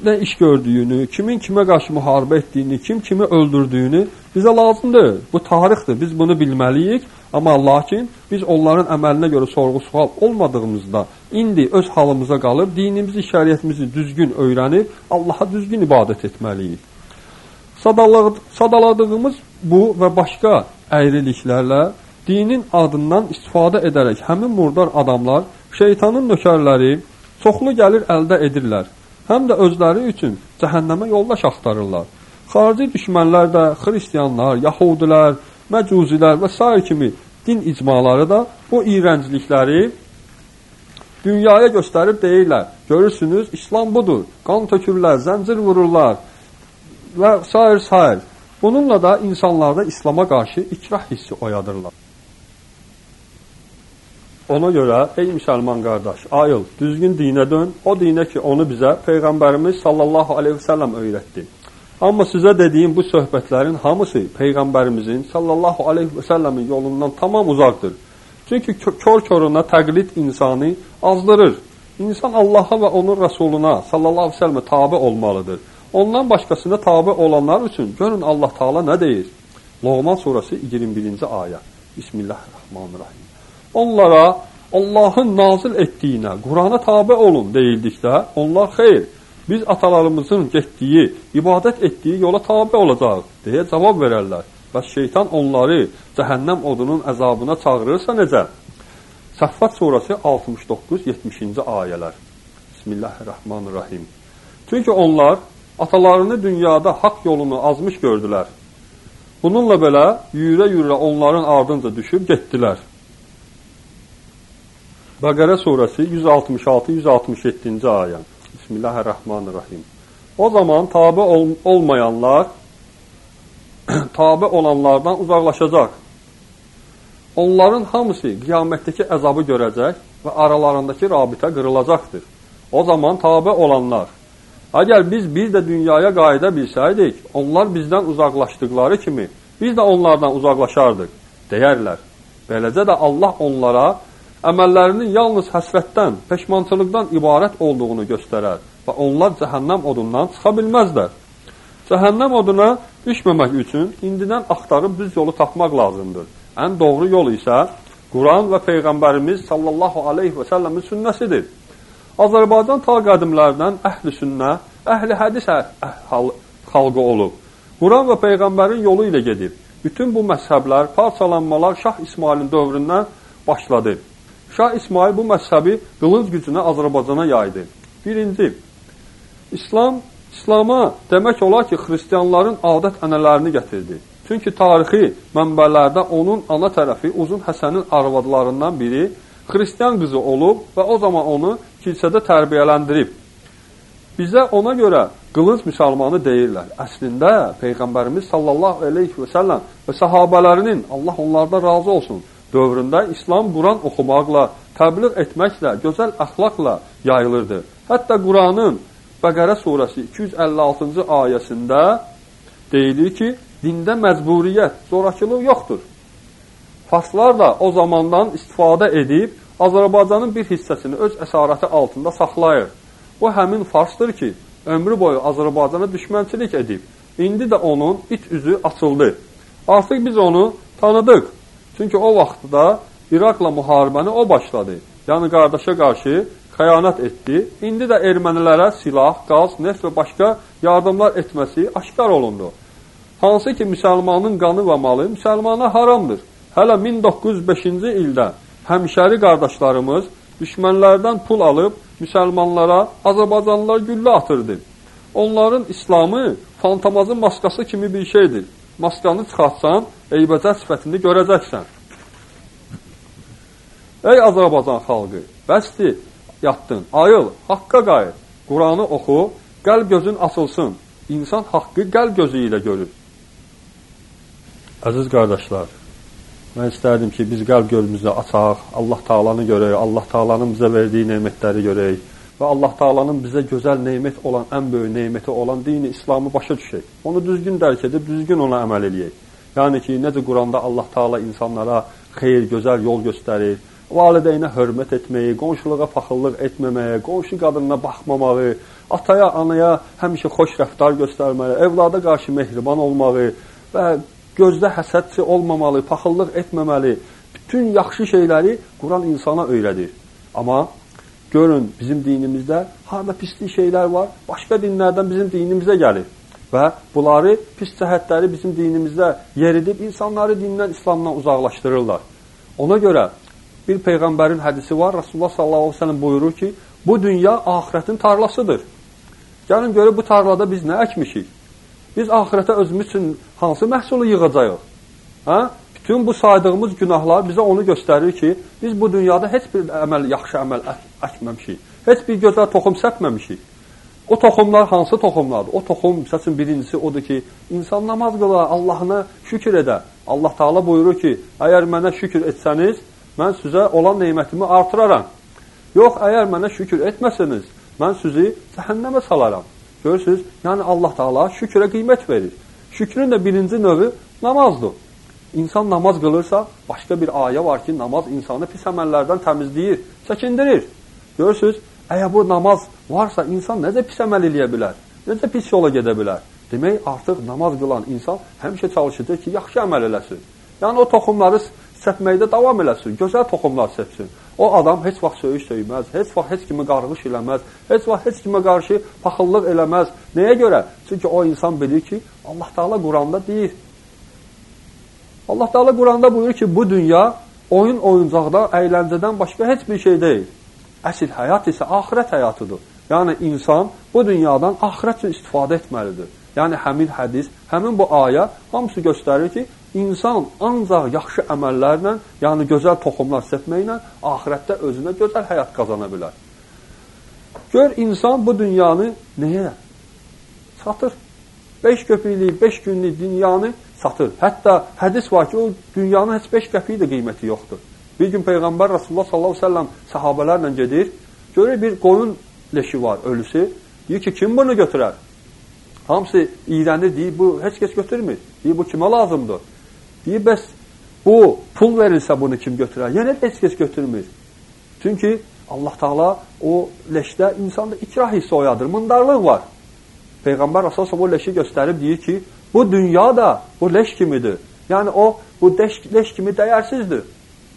nə iş gördüyünü, kimin kimə qarşı müharibə etdiyini, kim kimi öldürdüyünü bizə lazımdır. Bu tarixdir. Biz bunu bilməliyik. Amma lakin biz onların əməlinə görə sorğu-sual olmadığımızda indi öz halımıza qalıb dinimizi, şəriətimizi düzgün öyrənib Allaha düzgün ibadət etməliyik. Sadaladığımız bu və başqa əyriliklərlə dinin adından istifadə edərək həmin murdar adamlar şeytanın nökərləri çoxlu gəlir əldə edirlər. Həm də özləri üçün cəhənnəmə yoldaş axtarırlar. Xarici düşmənlər də, xristianlar, yahudilər, məcuzilər və s. kimi din icmaları da bu iyrənclikləri dünyaya göstərib deyirlər. Görürsünüz, İslam budur. Qan tökürlər, zəncir vururlar və s. s. Bununla da insanlarda İslama qarşı ikrah hissi oyadırlar. Ona görə, ey müsəlman qardaş, ayıl, düzgün dinə dön, o dinə ki, onu bizə Peyğəmbərimiz sallallahu aleyhi və səlləm öyrətdi. Amma sizə dediyim bu söhbətlərin hamısı Peyğəmbərimizin sallallahu aleyhi və səlləmin yolundan tamam uzaqdır. Çünki kör-köruna təqlid insanı azdırır. İnsan Allaha və onun rəsuluna sallallahu aleyhi və səlləmə tabi olmalıdır. Ondan başqasına tabi olanlar üçün görün Allah Taala nə deyir? Loğman surəsi 21-ci ayə. Bismillahirrahmanirrahim onlara Allahın nazil etdiyinə, Qurana tabi olun deyildikdə, onlar xeyr, biz atalarımızın getdiyi, ibadət etdiyi yola tabi olacaq, deyə cavab verərlər. Və şeytan onları cəhənnəm odunun əzabına çağırırsa necə? Səffat surəsi 69-70-ci ayələr. Bismillahirrahmanirrahim. Çünki onlar atalarını dünyada haqq yolunu azmış gördülər. Bununla belə yürə-yürə onların ardınca düşüb getdilər. Bəqərə surəsi 166-167-ci ayə. Bismillahirrahmanirrahim. O zaman tabi ol olmayanlar tabi olanlardan uzaqlaşacaq. Onların hamısı qiyamətdəki əzabı görəcək və aralarındakı rabitə qırılacaqdır. O zaman tabi olanlar. Əgər biz bir də dünyaya qayıda bilsəydik, onlar bizdən uzaqlaşdıqları kimi biz də onlardan uzaqlaşardıq, deyərlər. Beləcə də Allah onlara əməllərinin yalnız həsrətdən, peşmançılıqdan ibarət olduğunu göstərər və onlar cəhənnəm odundan çıxa bilməzlər. Cəhənnəm oduna düşməmək üçün indidən axtarıb düz yolu tapmaq lazımdır. Ən doğru yol isə Quran və Peyğəmbərimiz sallallahu aleyhi və səlləmin sünnəsidir. Azərbaycan ta qədimlərdən əhli sünnə, əhli hədis xalqı olub. Quran və Peyğəmbərin yolu ilə gedib. Bütün bu məzhəblər, parçalanmalar Şah İsmailin dövründən başladı. Şah İsmail bu məzhəbi qılınc gücünə Azərbaycana yaydı. Birinci, İslam, İslama demək olar ki, xristiyanların adət-ənələrini gətirdi. Çünki tarixi mənbələrdə onun ana tərəfi Uzun Həsənin arvadlarından biri xristiyan qızı olub və o zaman onu kilsədə tərbiyələndirib. Bizə ona görə qılınc müsəlmanı deyirlər. Əslində Peyğəmbərimiz sallallahu aleyhi və səlləm və sahabələrinin Allah onlardan razı olsun dövründə İslam Quran oxumaqla, təbliğ etməklə, gözəl əxlaqla yayılırdı. Hətta Quranın Bəqərə surəsi 256-cı ayəsində deyilir ki, dində məcburiyyət, zorakılıq yoxdur. Farslar da o zamandan istifadə edib Azərbaycanın bir hissəsini öz əsarəti altında saxlayır. Bu həmin Farsdır ki, ömrü boyu Azərbaycana düşmənçilik edib. İndi də onun it üzü açıldı. Artıq biz onu tanıdıq. Çünki o vaxtda İraqla müharibəni o başladı. Yəni qardaşa qarşı xəyanət etdi. İndi də ermənilərə silah, qaz, neft və başqa yardımlar etməsi aşkar olundu. Hansı ki, müsəlmanın qanı və malı müsəlmana haramdır. Hələ 1905-ci ildə həmşəri qardaşlarımız düşmənlərdən pul alıb müsəlmanlara, Azərbaycanlılar güllə atırdı. Onların İslamı fantamazın maskası kimi bir şeydir. Maskanı çıxartsan, eybəcər sifətini görəcəksən. Ey Azərbaycan xalqı, bəsdir, yatdın, ayıl, haqqa qayır, Quranı oxu, qəlb gözün açılsın. İnsan haqqı qəlb gözü ilə görür. Əziz qardaşlar, mən istərdim ki, biz qəlb gözümüzü açaq, Allah Taalanı görək, Allah Taalanın bizə verdiyi nemətləri görək və Allah Taalanın bizə gözəl nemət olan, ən böyük neməti olan dini İslamı başa düşək. Onu düzgün dərk edib, düzgün ona əməl eləyək. Yəni ki, necə Quranda Allah Taala insanlara xeyir, gözəl yol göstərir, valideynə hörmət etməyi, qonşuluğa paxıllıq etməməyə, qonşu qadınına baxmamağı, ataya, anaya həmişə xoş rəftar göstərməli, evlada qarşı mehriban olmağı və gözdə həsədçi olmamalı, paxıllıq etməməli, bütün yaxşı şeyləri Quran insana öyrədir. Amma görün, bizim dinimizdə harada pislik şeylər var, başqa dinlərdən bizim dinimizə gəlir. Və bunları, pis cəhətləri bizim dinimizdə yeridib, insanları dindən, İslamdan uzaqlaşdırırlar. Ona görə bir peyğəmbərin hədisi var. Rasulullah səlləm buyurur ki, bu dünya axirətin tarlasıdır. Gəlin görək bu tarlada biz nə əkmişik? Biz axirətə özümüz üçün hansı məhsulu yığacağıq? Hə? Bütün bu saydığımız günahlar bizə onu göstərir ki, biz bu dünyada heç bir əməl, yaxşı əməl ək əkməmişik. Heç bir gözəl toxum səpməmişik. O toxumlar hansı toxumlardır? O toxum, məsələn, birincisi odur ki, insan namaz qılar, Allahına şükür edə. Allah Taala buyurur ki, əgər mənə şükür etsəniz, mən sizə olan neymətimi artıraram. Yox, əgər mənə şükür etməsəniz, mən sizi cəhənnəmə salaram. Görürsünüz, yəni Allah Taala şükrə qiymət verir. Şükrün də birinci növü namazdır. İnsan namaz qılırsa, başqa bir ayə var ki, namaz insanı pis əməllərdən təmizləyir, çəkindirir. Görürsünüz, əgər bu namaz varsa, insan necə pis əməl eləyə bilər? Necə pis yola gedə bilər? Demək, artıq namaz qılan insan həmişə çalışacaq ki, yaxşı əməl eləsin. Yəni, o toxumları səpməkdə davam eləsin, gözəl toxumlar səpsin. O adam heç vaxt söyüş söyməz, heç vaxt heç kimi qarğış eləməz, heç vaxt heç kimə qarşı paxıllıq eləməz. Nəyə görə? Çünki o insan bilir ki, Allah Taala Quranda deyir. Allah Taala Quranda buyurur ki, bu dünya oyun oyuncaqda, əyləncədən başqa heç bir şey deyil. Əsl həyat isə axirət həyatıdır. Yəni insan bu dünyadan axirət üçün istifadə etməlidir. Yəni həmin hədis, həmin bu ayə hamısı göstərir ki, insan ancaq yaxşı əməllərlə, yəni gözəl toxumlar səpməklə axirətdə özünə gözəl həyat qazana bilər. Gör, insan bu dünyanı nəyə satır? 5 köpüklik, 5 günlük dünyanı satır. Hətta hədis var ki, o dünyanın heç 5 qəpiyi də qiyməti yoxdur. Bir gün Peyğəmbər Rasulullah sallallahu əleyhi və səlləm səhabələrlə gedir, görür bir qoyun leşi var, ölüsü. Deyir ki, kim bunu götürər? Hamısı iyrənir, deyir, bu heç kəs götürmür. Deyir, bu kimə lazımdır? Deyir, bəs bu pul verilsə bunu kim götürər? Yəni heç kəs götürmür. Çünki Allah Taala o leşdə insanda ikrah hissi oyadır, mındarlıq var. Peyğəmbər əsas o leşi göstərib deyir ki, bu dünya da bu leş kimidir. Yəni o bu leş, leş kimi dəyərsizdir.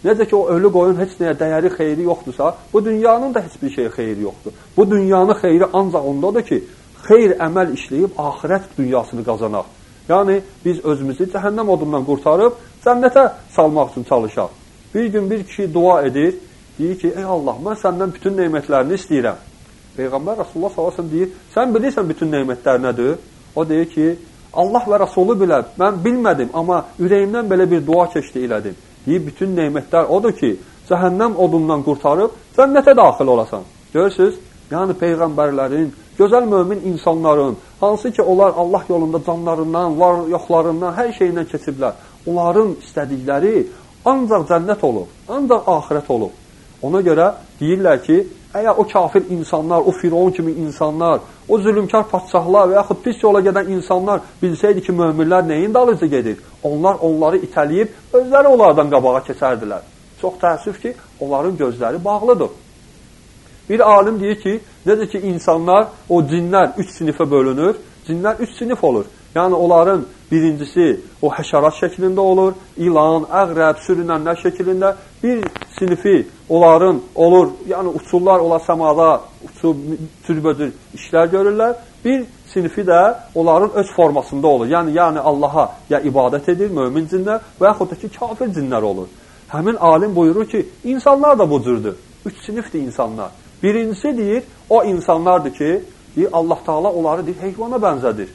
Necə ki o ölü qoyun heç nəyə dəyəri, xeyri yoxdursa, bu dünyanın da heç bir şey xeyri yoxdur. Bu dünyanın xeyri ancaq ondadır ki, xeyr əməl işləyib axirət dünyasını qazanaq. Yəni, biz özümüzü cəhənnəm odundan qurtarıb, cənnətə salmaq üçün çalışaq. Bir gün bir kişi dua edir, deyir ki, ey Allah, mən səndən bütün neymətlərini istəyirəm. Peyğəmbər Rasulullah s.ə.v deyir, sən bilirsən bütün neymətlər nədir? O deyir ki, Allah və Rasulü bilər, mən bilmədim, amma ürəyimdən belə bir dua keçdi elədim. Deyir, bütün neymətlər odur ki, cəhənnəm odundan qurtarıb, cənnətə daxil olasan. Görürsünüz, yəni Peyğəmbərlərin, gözəl mömin insanların, hansı ki onlar Allah yolunda canlarından, var yoxlarından, hər şeyindən keçiblər. Onların istədikləri ancaq cənnət olub, ancaq axirət olub. Ona görə deyirlər ki, əgər o kafir insanlar, o firon kimi insanlar, o zülümkar padşahlar və yaxud pis yola gedən insanlar bilsəydi ki, möminlər nəyin dalıcı gedir, onlar onları itələyib, özləri onlardan qabağa keçərdilər. Çox təəssüf ki, onların gözləri bağlıdır. Bir alim deyir ki, necə ki, insanlar, o cinlər üç sinifə bölünür, cinlər üç sinif olur. Yəni, onların birincisi o həşərat şəklində olur, ilan, əqrəb, sürünənlər şəklində. Bir sinifi onların olur, yəni uçurlar, onlar səmada uçub, türbödür işlər görürlər. Bir sinifi də onların öz formasında olur. Yəni, yəni Allaha ya ibadət edir, mömin cinlər və yaxud da ki, kafir cinlər olur. Həmin alim buyurur ki, insanlar da bu cürdür. Üç sinifdir insanlar. Birincisi deyir, o insanlardır ki, deyir, Allah Taala onları deyir, heyvana bənzədir.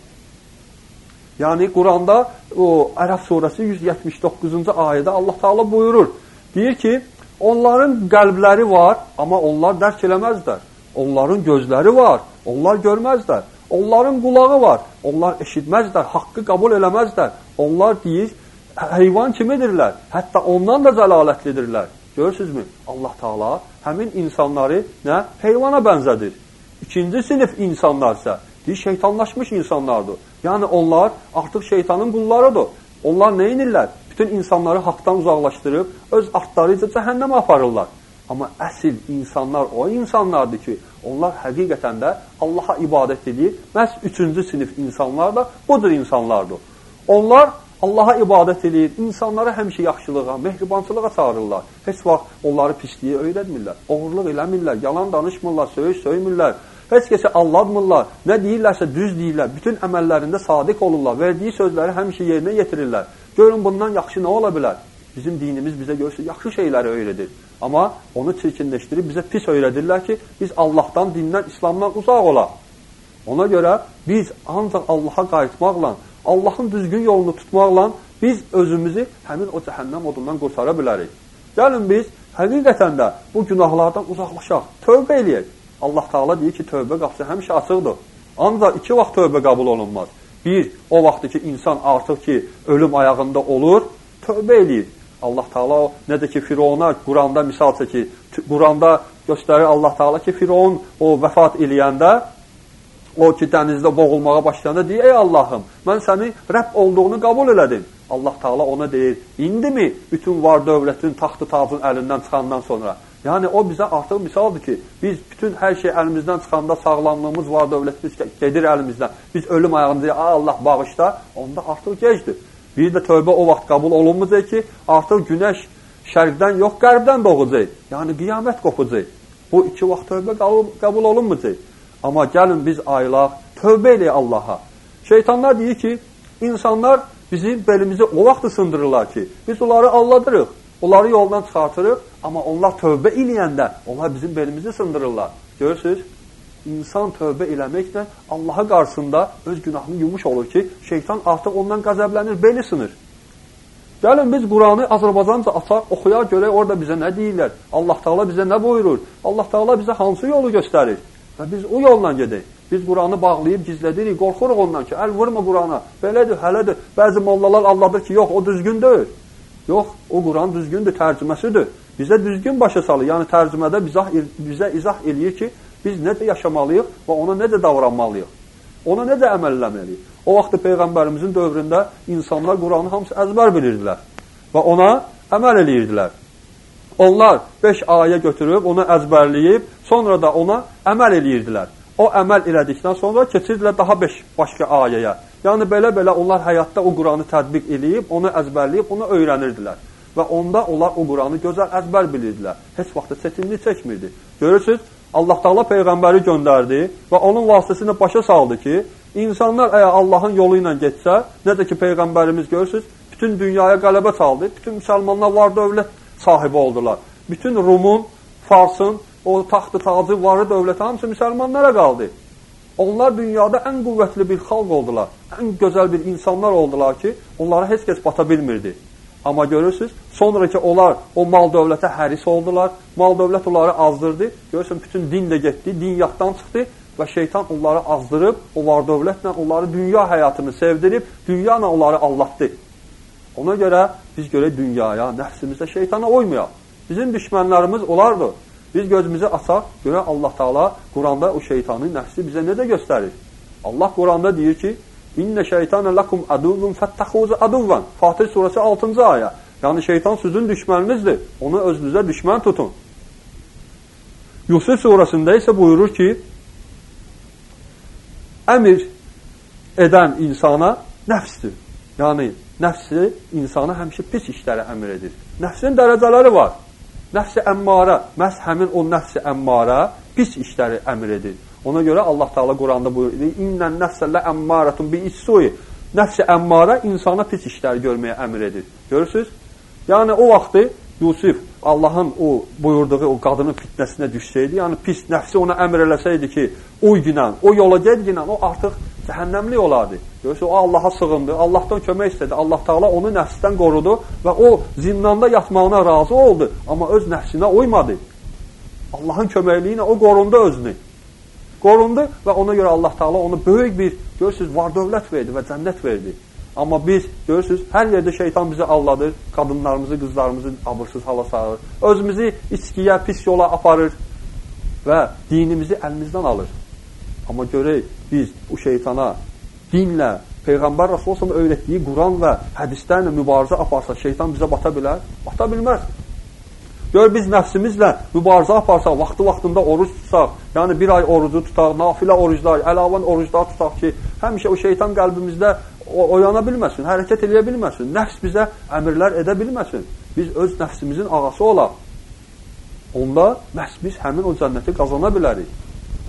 Yəni Quranda o Ərəf surəsi 179-cu ayədə Allah Taala buyurur. Deyir ki, onların qəlbləri var, amma onlar dərk eləməzlər. Onların gözləri var, onlar görməzlər. Onların qulağı var, onlar eşitməzlər, haqqı qəbul eləməzlər. Onlar deyir, heyvan kimidirlər? Hətta ondan da cəlalətlidirlər. Görürsünüzmü? Allah Taala həmin insanları nə? Heyvana bənzədir. İkinci sinif insanlar isə deyir, şeytanlaşmış insanlardır. Yəni onlar artıq şeytanın qullarıdır. Onlar nə edirlər? Bütün insanları haqdan uzaqlaşdırıb öz artlarıca cəhənnəmə aparırlar. Amma əsl insanlar o insanlardır ki, onlar həqiqətən də Allaha ibadət edir. Məhz üçüncü sinif insanlar da budur insanlardır. Onlar Allaha ibadət edir, insanlara həmişə yaxşılığa, mehribançılığa çağırırlar. Heç vaxt onları pisliyi öyrətmirlər, oğurluq eləmirlər, yalan danışmırlar, söyüş söymürlər, Heç kəsə alladmırlar. Nə deyirlərsə düz deyirlər. Bütün əməllərində sadiq olurlar. Verdiyi sözləri həmişə yerinə yetirirlər. Görün bundan yaxşı nə ola bilər? Bizim dinimiz bizə görsə yaxşı şeyləri öyrədir. Amma onu çirkinləşdirib bizə pis öyrədirlər ki, biz Allahdan, dindən, İslamdan uzaq olaq. Ona görə biz ancaq Allaha qayıtmaqla, Allahın düzgün yolunu tutmaqla biz özümüzü həmin o cəhənnəm odundan qurtara bilərik. Gəlin biz həqiqətən də bu günahlardan uzaqlaşaq, tövbə eləyək. Allah Taala deyir ki, tövbə qapısı həmişə açıqdır. Ancaq iki vaxt tövbə qəbul olunmaz. Bir, o vaxtı ki, insan artıq ki, ölüm ayağında olur, tövbə eləyir. Allah Taala necə ki, Firavuna Quranda misal çəkir. Quranda göstərir Allah Taala ki, Firavun o vəfat eləyəndə o ki, dənizdə boğulmağa başlayanda deyir, ey Allahım, mən səni Rəbb olduğunu qəbul elədim. Allah Taala ona deyir, indimi bütün var dövlətin, taxtı tacın əlindən çıxandan sonra Yəni o bizə artıq misaldır ki, biz bütün hər şey əlimizdən çıxanda sağlamlığımız var, dövlətimiz gedir əlimizdən. Biz ölüm ayağında Allah bağışla, onda artıq gecdir. Bir də tövbə o vaxt qəbul olunmayacaq ki, artıq günəş şərqdən yox, qərbdən doğacaq. Yəni qiyamət qopacaq. Bu iki vaxt tövbə qəbul olunmayacaq. Amma gəlin biz aylaq, tövbə eləyək Allaha. Şeytanlar deyir ki, insanlar bizim belimizi o vaxt sındırırlar ki, biz onları alladırıq. Onları yoldan çıxartırıq, amma onlar tövbə eləyəndə onlar bizim belimizi sındırırlar. Görürsünüz? İnsan tövbə eləməklə Allaha qarşısında öz günahını yumuş olur ki, şeytan artıq ondan qəzəblənir, beli sınır. Gəlin biz Quranı Azərbaycanca açaq, oxuyaq, görək orada bizə nə deyirlər. Allah Taala bizə nə buyurur? Allah Taala bizə hansı yolu göstərir? Və biz o yolla gedək. Biz Quranı bağlayıb gizlədirik, qorxuruq ondan ki, əl vurma Qurana. Belədir, hələdir. Bəzi mollalar Allahdır ki, yox, o düzgün deyil. Yox, o Quran düzgündür, tərcüməsidir. Bizə düzgün başa salır. Yəni tərcümədə bizə, bizə izah eləyir ki, biz necə yaşamalıyıq və ona necə davranmalıyıq. Ona necə əməl eləməliyik. O vaxt Peyğəmbərimizin dövründə insanlar Quranı hamısı əzbər bilirdilər və ona əməl eləyirdilər. Onlar 5 ayə götürüb, onu əzbərləyib, sonra da ona əməl eləyirdilər. O əməl elədikdən sonra keçirdilər daha 5 başqa ayəyə. Yəni belə-belə onlar həyatda o Quranı tətbiq eləyib, onu əzbərləyib, onu öyrənirdilər. Və onda onlar o Quranı gözəl əzbər bilirdilər. Heç vaxt çətinlik çəkmirdi. Görürsüz, Allah Taala peyğəmbəri göndərdi və onun vasitəsilə başa saldı ki, insanlar əgər Allahın yolu ilə getsə, necə ki peyğəmbərimiz görürsüz, bütün dünyaya qələbə çaldı, bütün müsəlmanlar var dövlət sahibi oldular. Bütün Rumun, Farsın, o taxtı tacı, varı dövləti hamısı müsəlmanlara qaldı. Onlar dünyada ən qüvvətli bir xalq oldular. Ən gözəl bir insanlar oldular ki, onlara heç kəs bata bilmirdi. Amma görürsünüz, sonra ki onlar o mal dövlətə həris oldular, mal dövlət onları azdırdı. Görürsün, bütün din də getdi, din yaddan çıxdı və şeytan onları azdırıb, o var dövlətlə onları dünya həyatını sevdirib, dünya ilə onları allatdı. Ona görə biz görək dünyaya, nəfsimizdə şeytana uymayaq. Bizim düşmənlərimiz onlardır. Biz gözümüzü açaq, görə Allah Taala Quranda o şeytanın nəfsi bizə necə göstərir? Allah Quranda deyir ki: "İnne şeytane lakum aduvun fattahuzu aduvan." Fatır surəsi 6-cı ayə. Yəni şeytan sizin düşməninizdir. Onu özünüzə düşmən tutun. Yusuf surəsində isə buyurur ki: Əmir edən insana nəfsdir. Yəni nəfsi insana həmişə pis işlərə əmr edir. Nəfsin dərəcələri var. Nəfsi əmmara, məhz həmin o nəfsi əmmara pis işləri əmr edir. Ona görə Allah Taala Quranda buyurur: "İnnən nəfsə ləəmmaratun bi'is-su'i." Nəfsi əmmara insana pis işlər görməyə əmr edir. Görürsüz? Yəni o vaxtı Yusuf Allahın o buyurduğu o qadının fitnəsinə düşsəydi, yəni pis nəfsi ona əmr eləsəydi ki, uy günən, o yola ged günən, o artıq cəhənnəmlik olardı. Görürsünüz, o Allaha sığındı, Allahdan kömək istədi. Allah Taala onu nəfsdən qorudu və o zindanda yatmağına razı oldu, amma öz nəfsinə uymadı. Allahın köməkliyi ilə o qorundu özünü. Qorundu və ona görə Allah Taala onu böyük bir, görürsünüz, var-dövlət verdi və cənnət verdi. Amma biz görürsüz, hər yerdə şeytan bizi alladır, qadınlarımızı, qızlarımızı abırsız hala salır. Özümüzü içkiyə, pis yola aparır və dinimizi əlimizdən alır. Amma görək, biz bu şeytana dinlə, Peyğəmbər Rasulullah öyrətdiyi Quran və hədislərlə mübarizə aparsa, şeytan bizə bata bilər? Bata bilməz. Gör biz nəfsimizlə mübarizə aparsaq, vaxtı-vaxtında oruc tutsaq, yəni bir ay orucu tutaq, nafilə oruclar, əlavən oruclar tutaq ki, həmişə o şeytan qəlbimizdə oyana bilməsin, hərəkət eləyə bilməsin, nəfs bizə əmirlər edə bilməsin. Biz öz nəfsimizin ağası olaq. Onda məhz biz həmin o cənnəti qazana bilərik.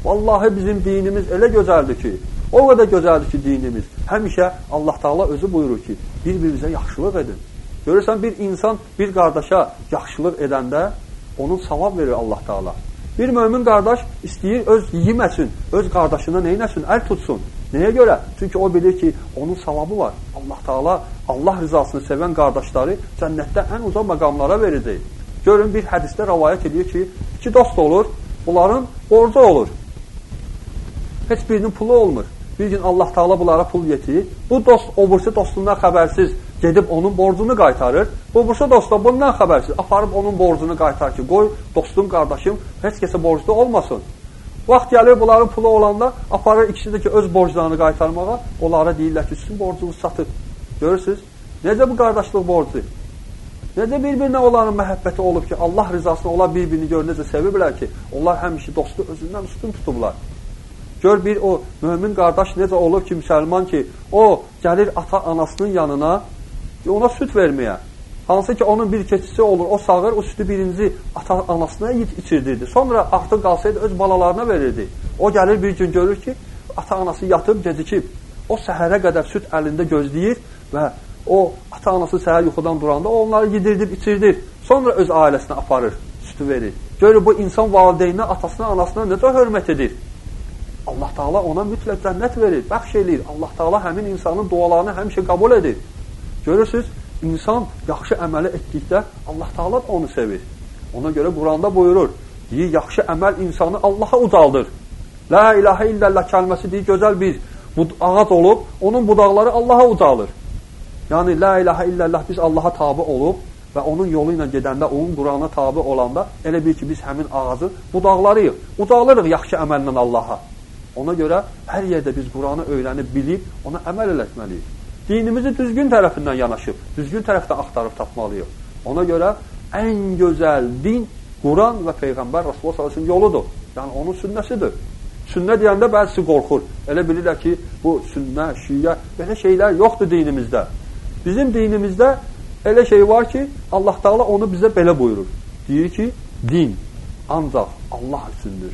Vallahi bizim dinimiz elə gözəldir ki, o qədər gözəldir ki dinimiz. Həmişə Allah Taala özü buyurur ki, bir-birinizə yaxşılıq edin. Görürsən bir insan bir qardaşa yaxşılıq edəndə onun savab verir Allah Taala. Bir mömin qardaş istəyir öz yeməsin, öz qardaşına neynəsin, əl tutsun. Nəyə görə? Çünki o bilir ki, onun savabı var. Allah Taala Allah rızasını sevən qardaşları cənnətdə ən uzaq məqamlara verəcək. Görün bir hədisdə rivayet edir ki, iki dost olur, bunların borcu olur. Heç birinin pulu olmur. Bir gün Allah Taala bunlara pul yetirir. Bu dost o birisi dostundan xəbərsiz gedib onun borcunu qaytarır. Bu birisi dost da bundan xəbərsiz aparıb onun borcunu qaytar ki, qoy dostum, qardaşım heç kəsə borclu olmasın. Vaxt gəlir bunların pulu olanda aparır ikisi də ki öz borclarını qaytarmağa, onlara deyirlər ki, sizin borcunuz satıb. Görürsüz? Necə bu qardaşlıq borcu? Necə bir-birinə onların məhəbbəti olub ki, Allah rızasına onlar bir-birini gör necə seviblər ki, onlar həmişə dostu özündən üstün tutublar. Gör bir o mömin qardaş necə olub ki, müsəlman ki, o gəlir ata-anasının yanına ona süt verməyə. Hansı ki onun bir keçisi olur, o sağır, o sütü birinci ata anasına içirdirdi. Sonra artıq qalsaydı öz balalarına verirdi. O gəlir bir gün görür ki, ata anası yatıb, gecikib. O səhərə qədər süt əlində gözləyir və o ata anası səhər yuxudan duranda onları yedirdib, içirdir. Sonra öz ailəsinə aparır, sütü verir. Görür bu insan valideyninə, atasına, anasına necə hörmət edir. Allah Taala ona mütləq cənnət verir, bəxş eləyir. Allah Taala həmin insanın dualarını həmişə qəbul edir. Görürsüz, insan yaxşı əməli etdikdə Allah Taala da onu sevir. Ona görə Quranda buyurur, deyir, yaxşı əməl insanı Allaha ucaldır. La ilahə illallah kəlməsi deyir, gözəl bir ağac olub, onun budaqları Allaha ucalır. Yəni, la ilahə illallah biz Allaha tabi olub və onun yolu ilə gedəndə, onun Qurana tabi olanda, elə bil ki, biz həmin ağacın budaqlarıyıq. Ucalırıq yaxşı əməllə Allaha. Ona görə hər yerdə biz Quranı öyrənib, bilib, ona əməl eləməliyik dinimizi düzgün tərəfindən yanaşıb, düzgün tərəfdən axtarıb tapmalıyıq. Ona görə ən gözəl din Quran və Peyğəmbər Rasulullah sallallahu yoludur. Yəni onun sünnəsidir. Sünnə deyəndə bəzisi qorxur. Elə bilirlər ki, bu sünnə, şiyə, belə şeylər yoxdur dinimizdə. Bizim dinimizdə elə şey var ki, Allah Taala onu bizə belə buyurur. Deyir ki, din ancaq Allah üçündür.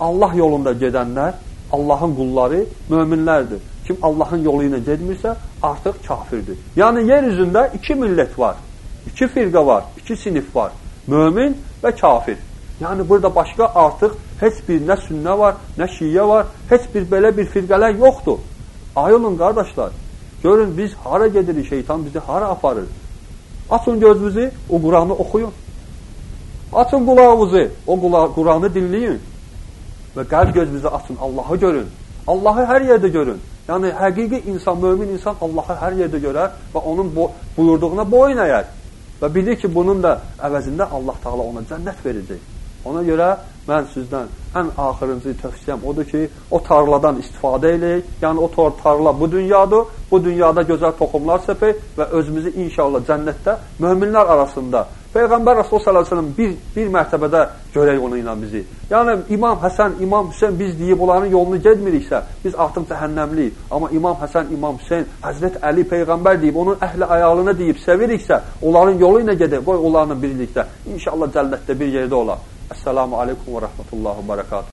Allah yolunda gedənlər Allahın qulları möminlərdir. Kim Allahın yolu ilə gedmirsə, artıq kafirdir. Yəni, yer üzündə iki millət var, iki firqə var, iki sinif var. Mömin və kafir. Yəni, burada başqa artıq heç bir nə sünnə var, nə şiyə var, heç bir belə bir firqələr yoxdur. Ayılın, qardaşlar, görün biz hara gedirik, şeytan bizi hara aparır. Açın gözünüzü, o Quranı oxuyun. Açın qulağınızı, o Quranı dinləyin. Və qəlb gözünüzü açın, Allahı görün. Allahı hər yerdə görün. Yəni, həqiqi insan, mömin insan Allahı hər yerdə görər və onun buyurduğuna boyun əyər. Və bilir ki, bunun da əvəzində Allah Taala ona cənnət verəcək. Ona görə mən sizdən ən axırıncı tövsiyəm odur ki, o tarladan istifadə eləyək. Yəni o tarla bu dünyadır. Bu dünyada gözəl toxumlar səpək və özümüzü inşallah cənnətdə möminlər arasında Peyğəmbər Rasul sallallahu bir bir mərtəbədə görək onu ilə bizi. Yəni İmam Həsən, İmam Hüseyn biz deyib onların yolunu getmiriksə, biz artıq cəhənnəmliyik. Amma İmam Həsən, İmam Hüseyn, Həzrət Əli peyğəmbər deyib, onun əhli ayağını deyib seviriksə, onların yolu ilə gedək, qoy onlarla birlikdə. İnşallah cənnətdə bir yerdə olar. Əssalamu alaykum və rahmetullah və bərəkatuhu.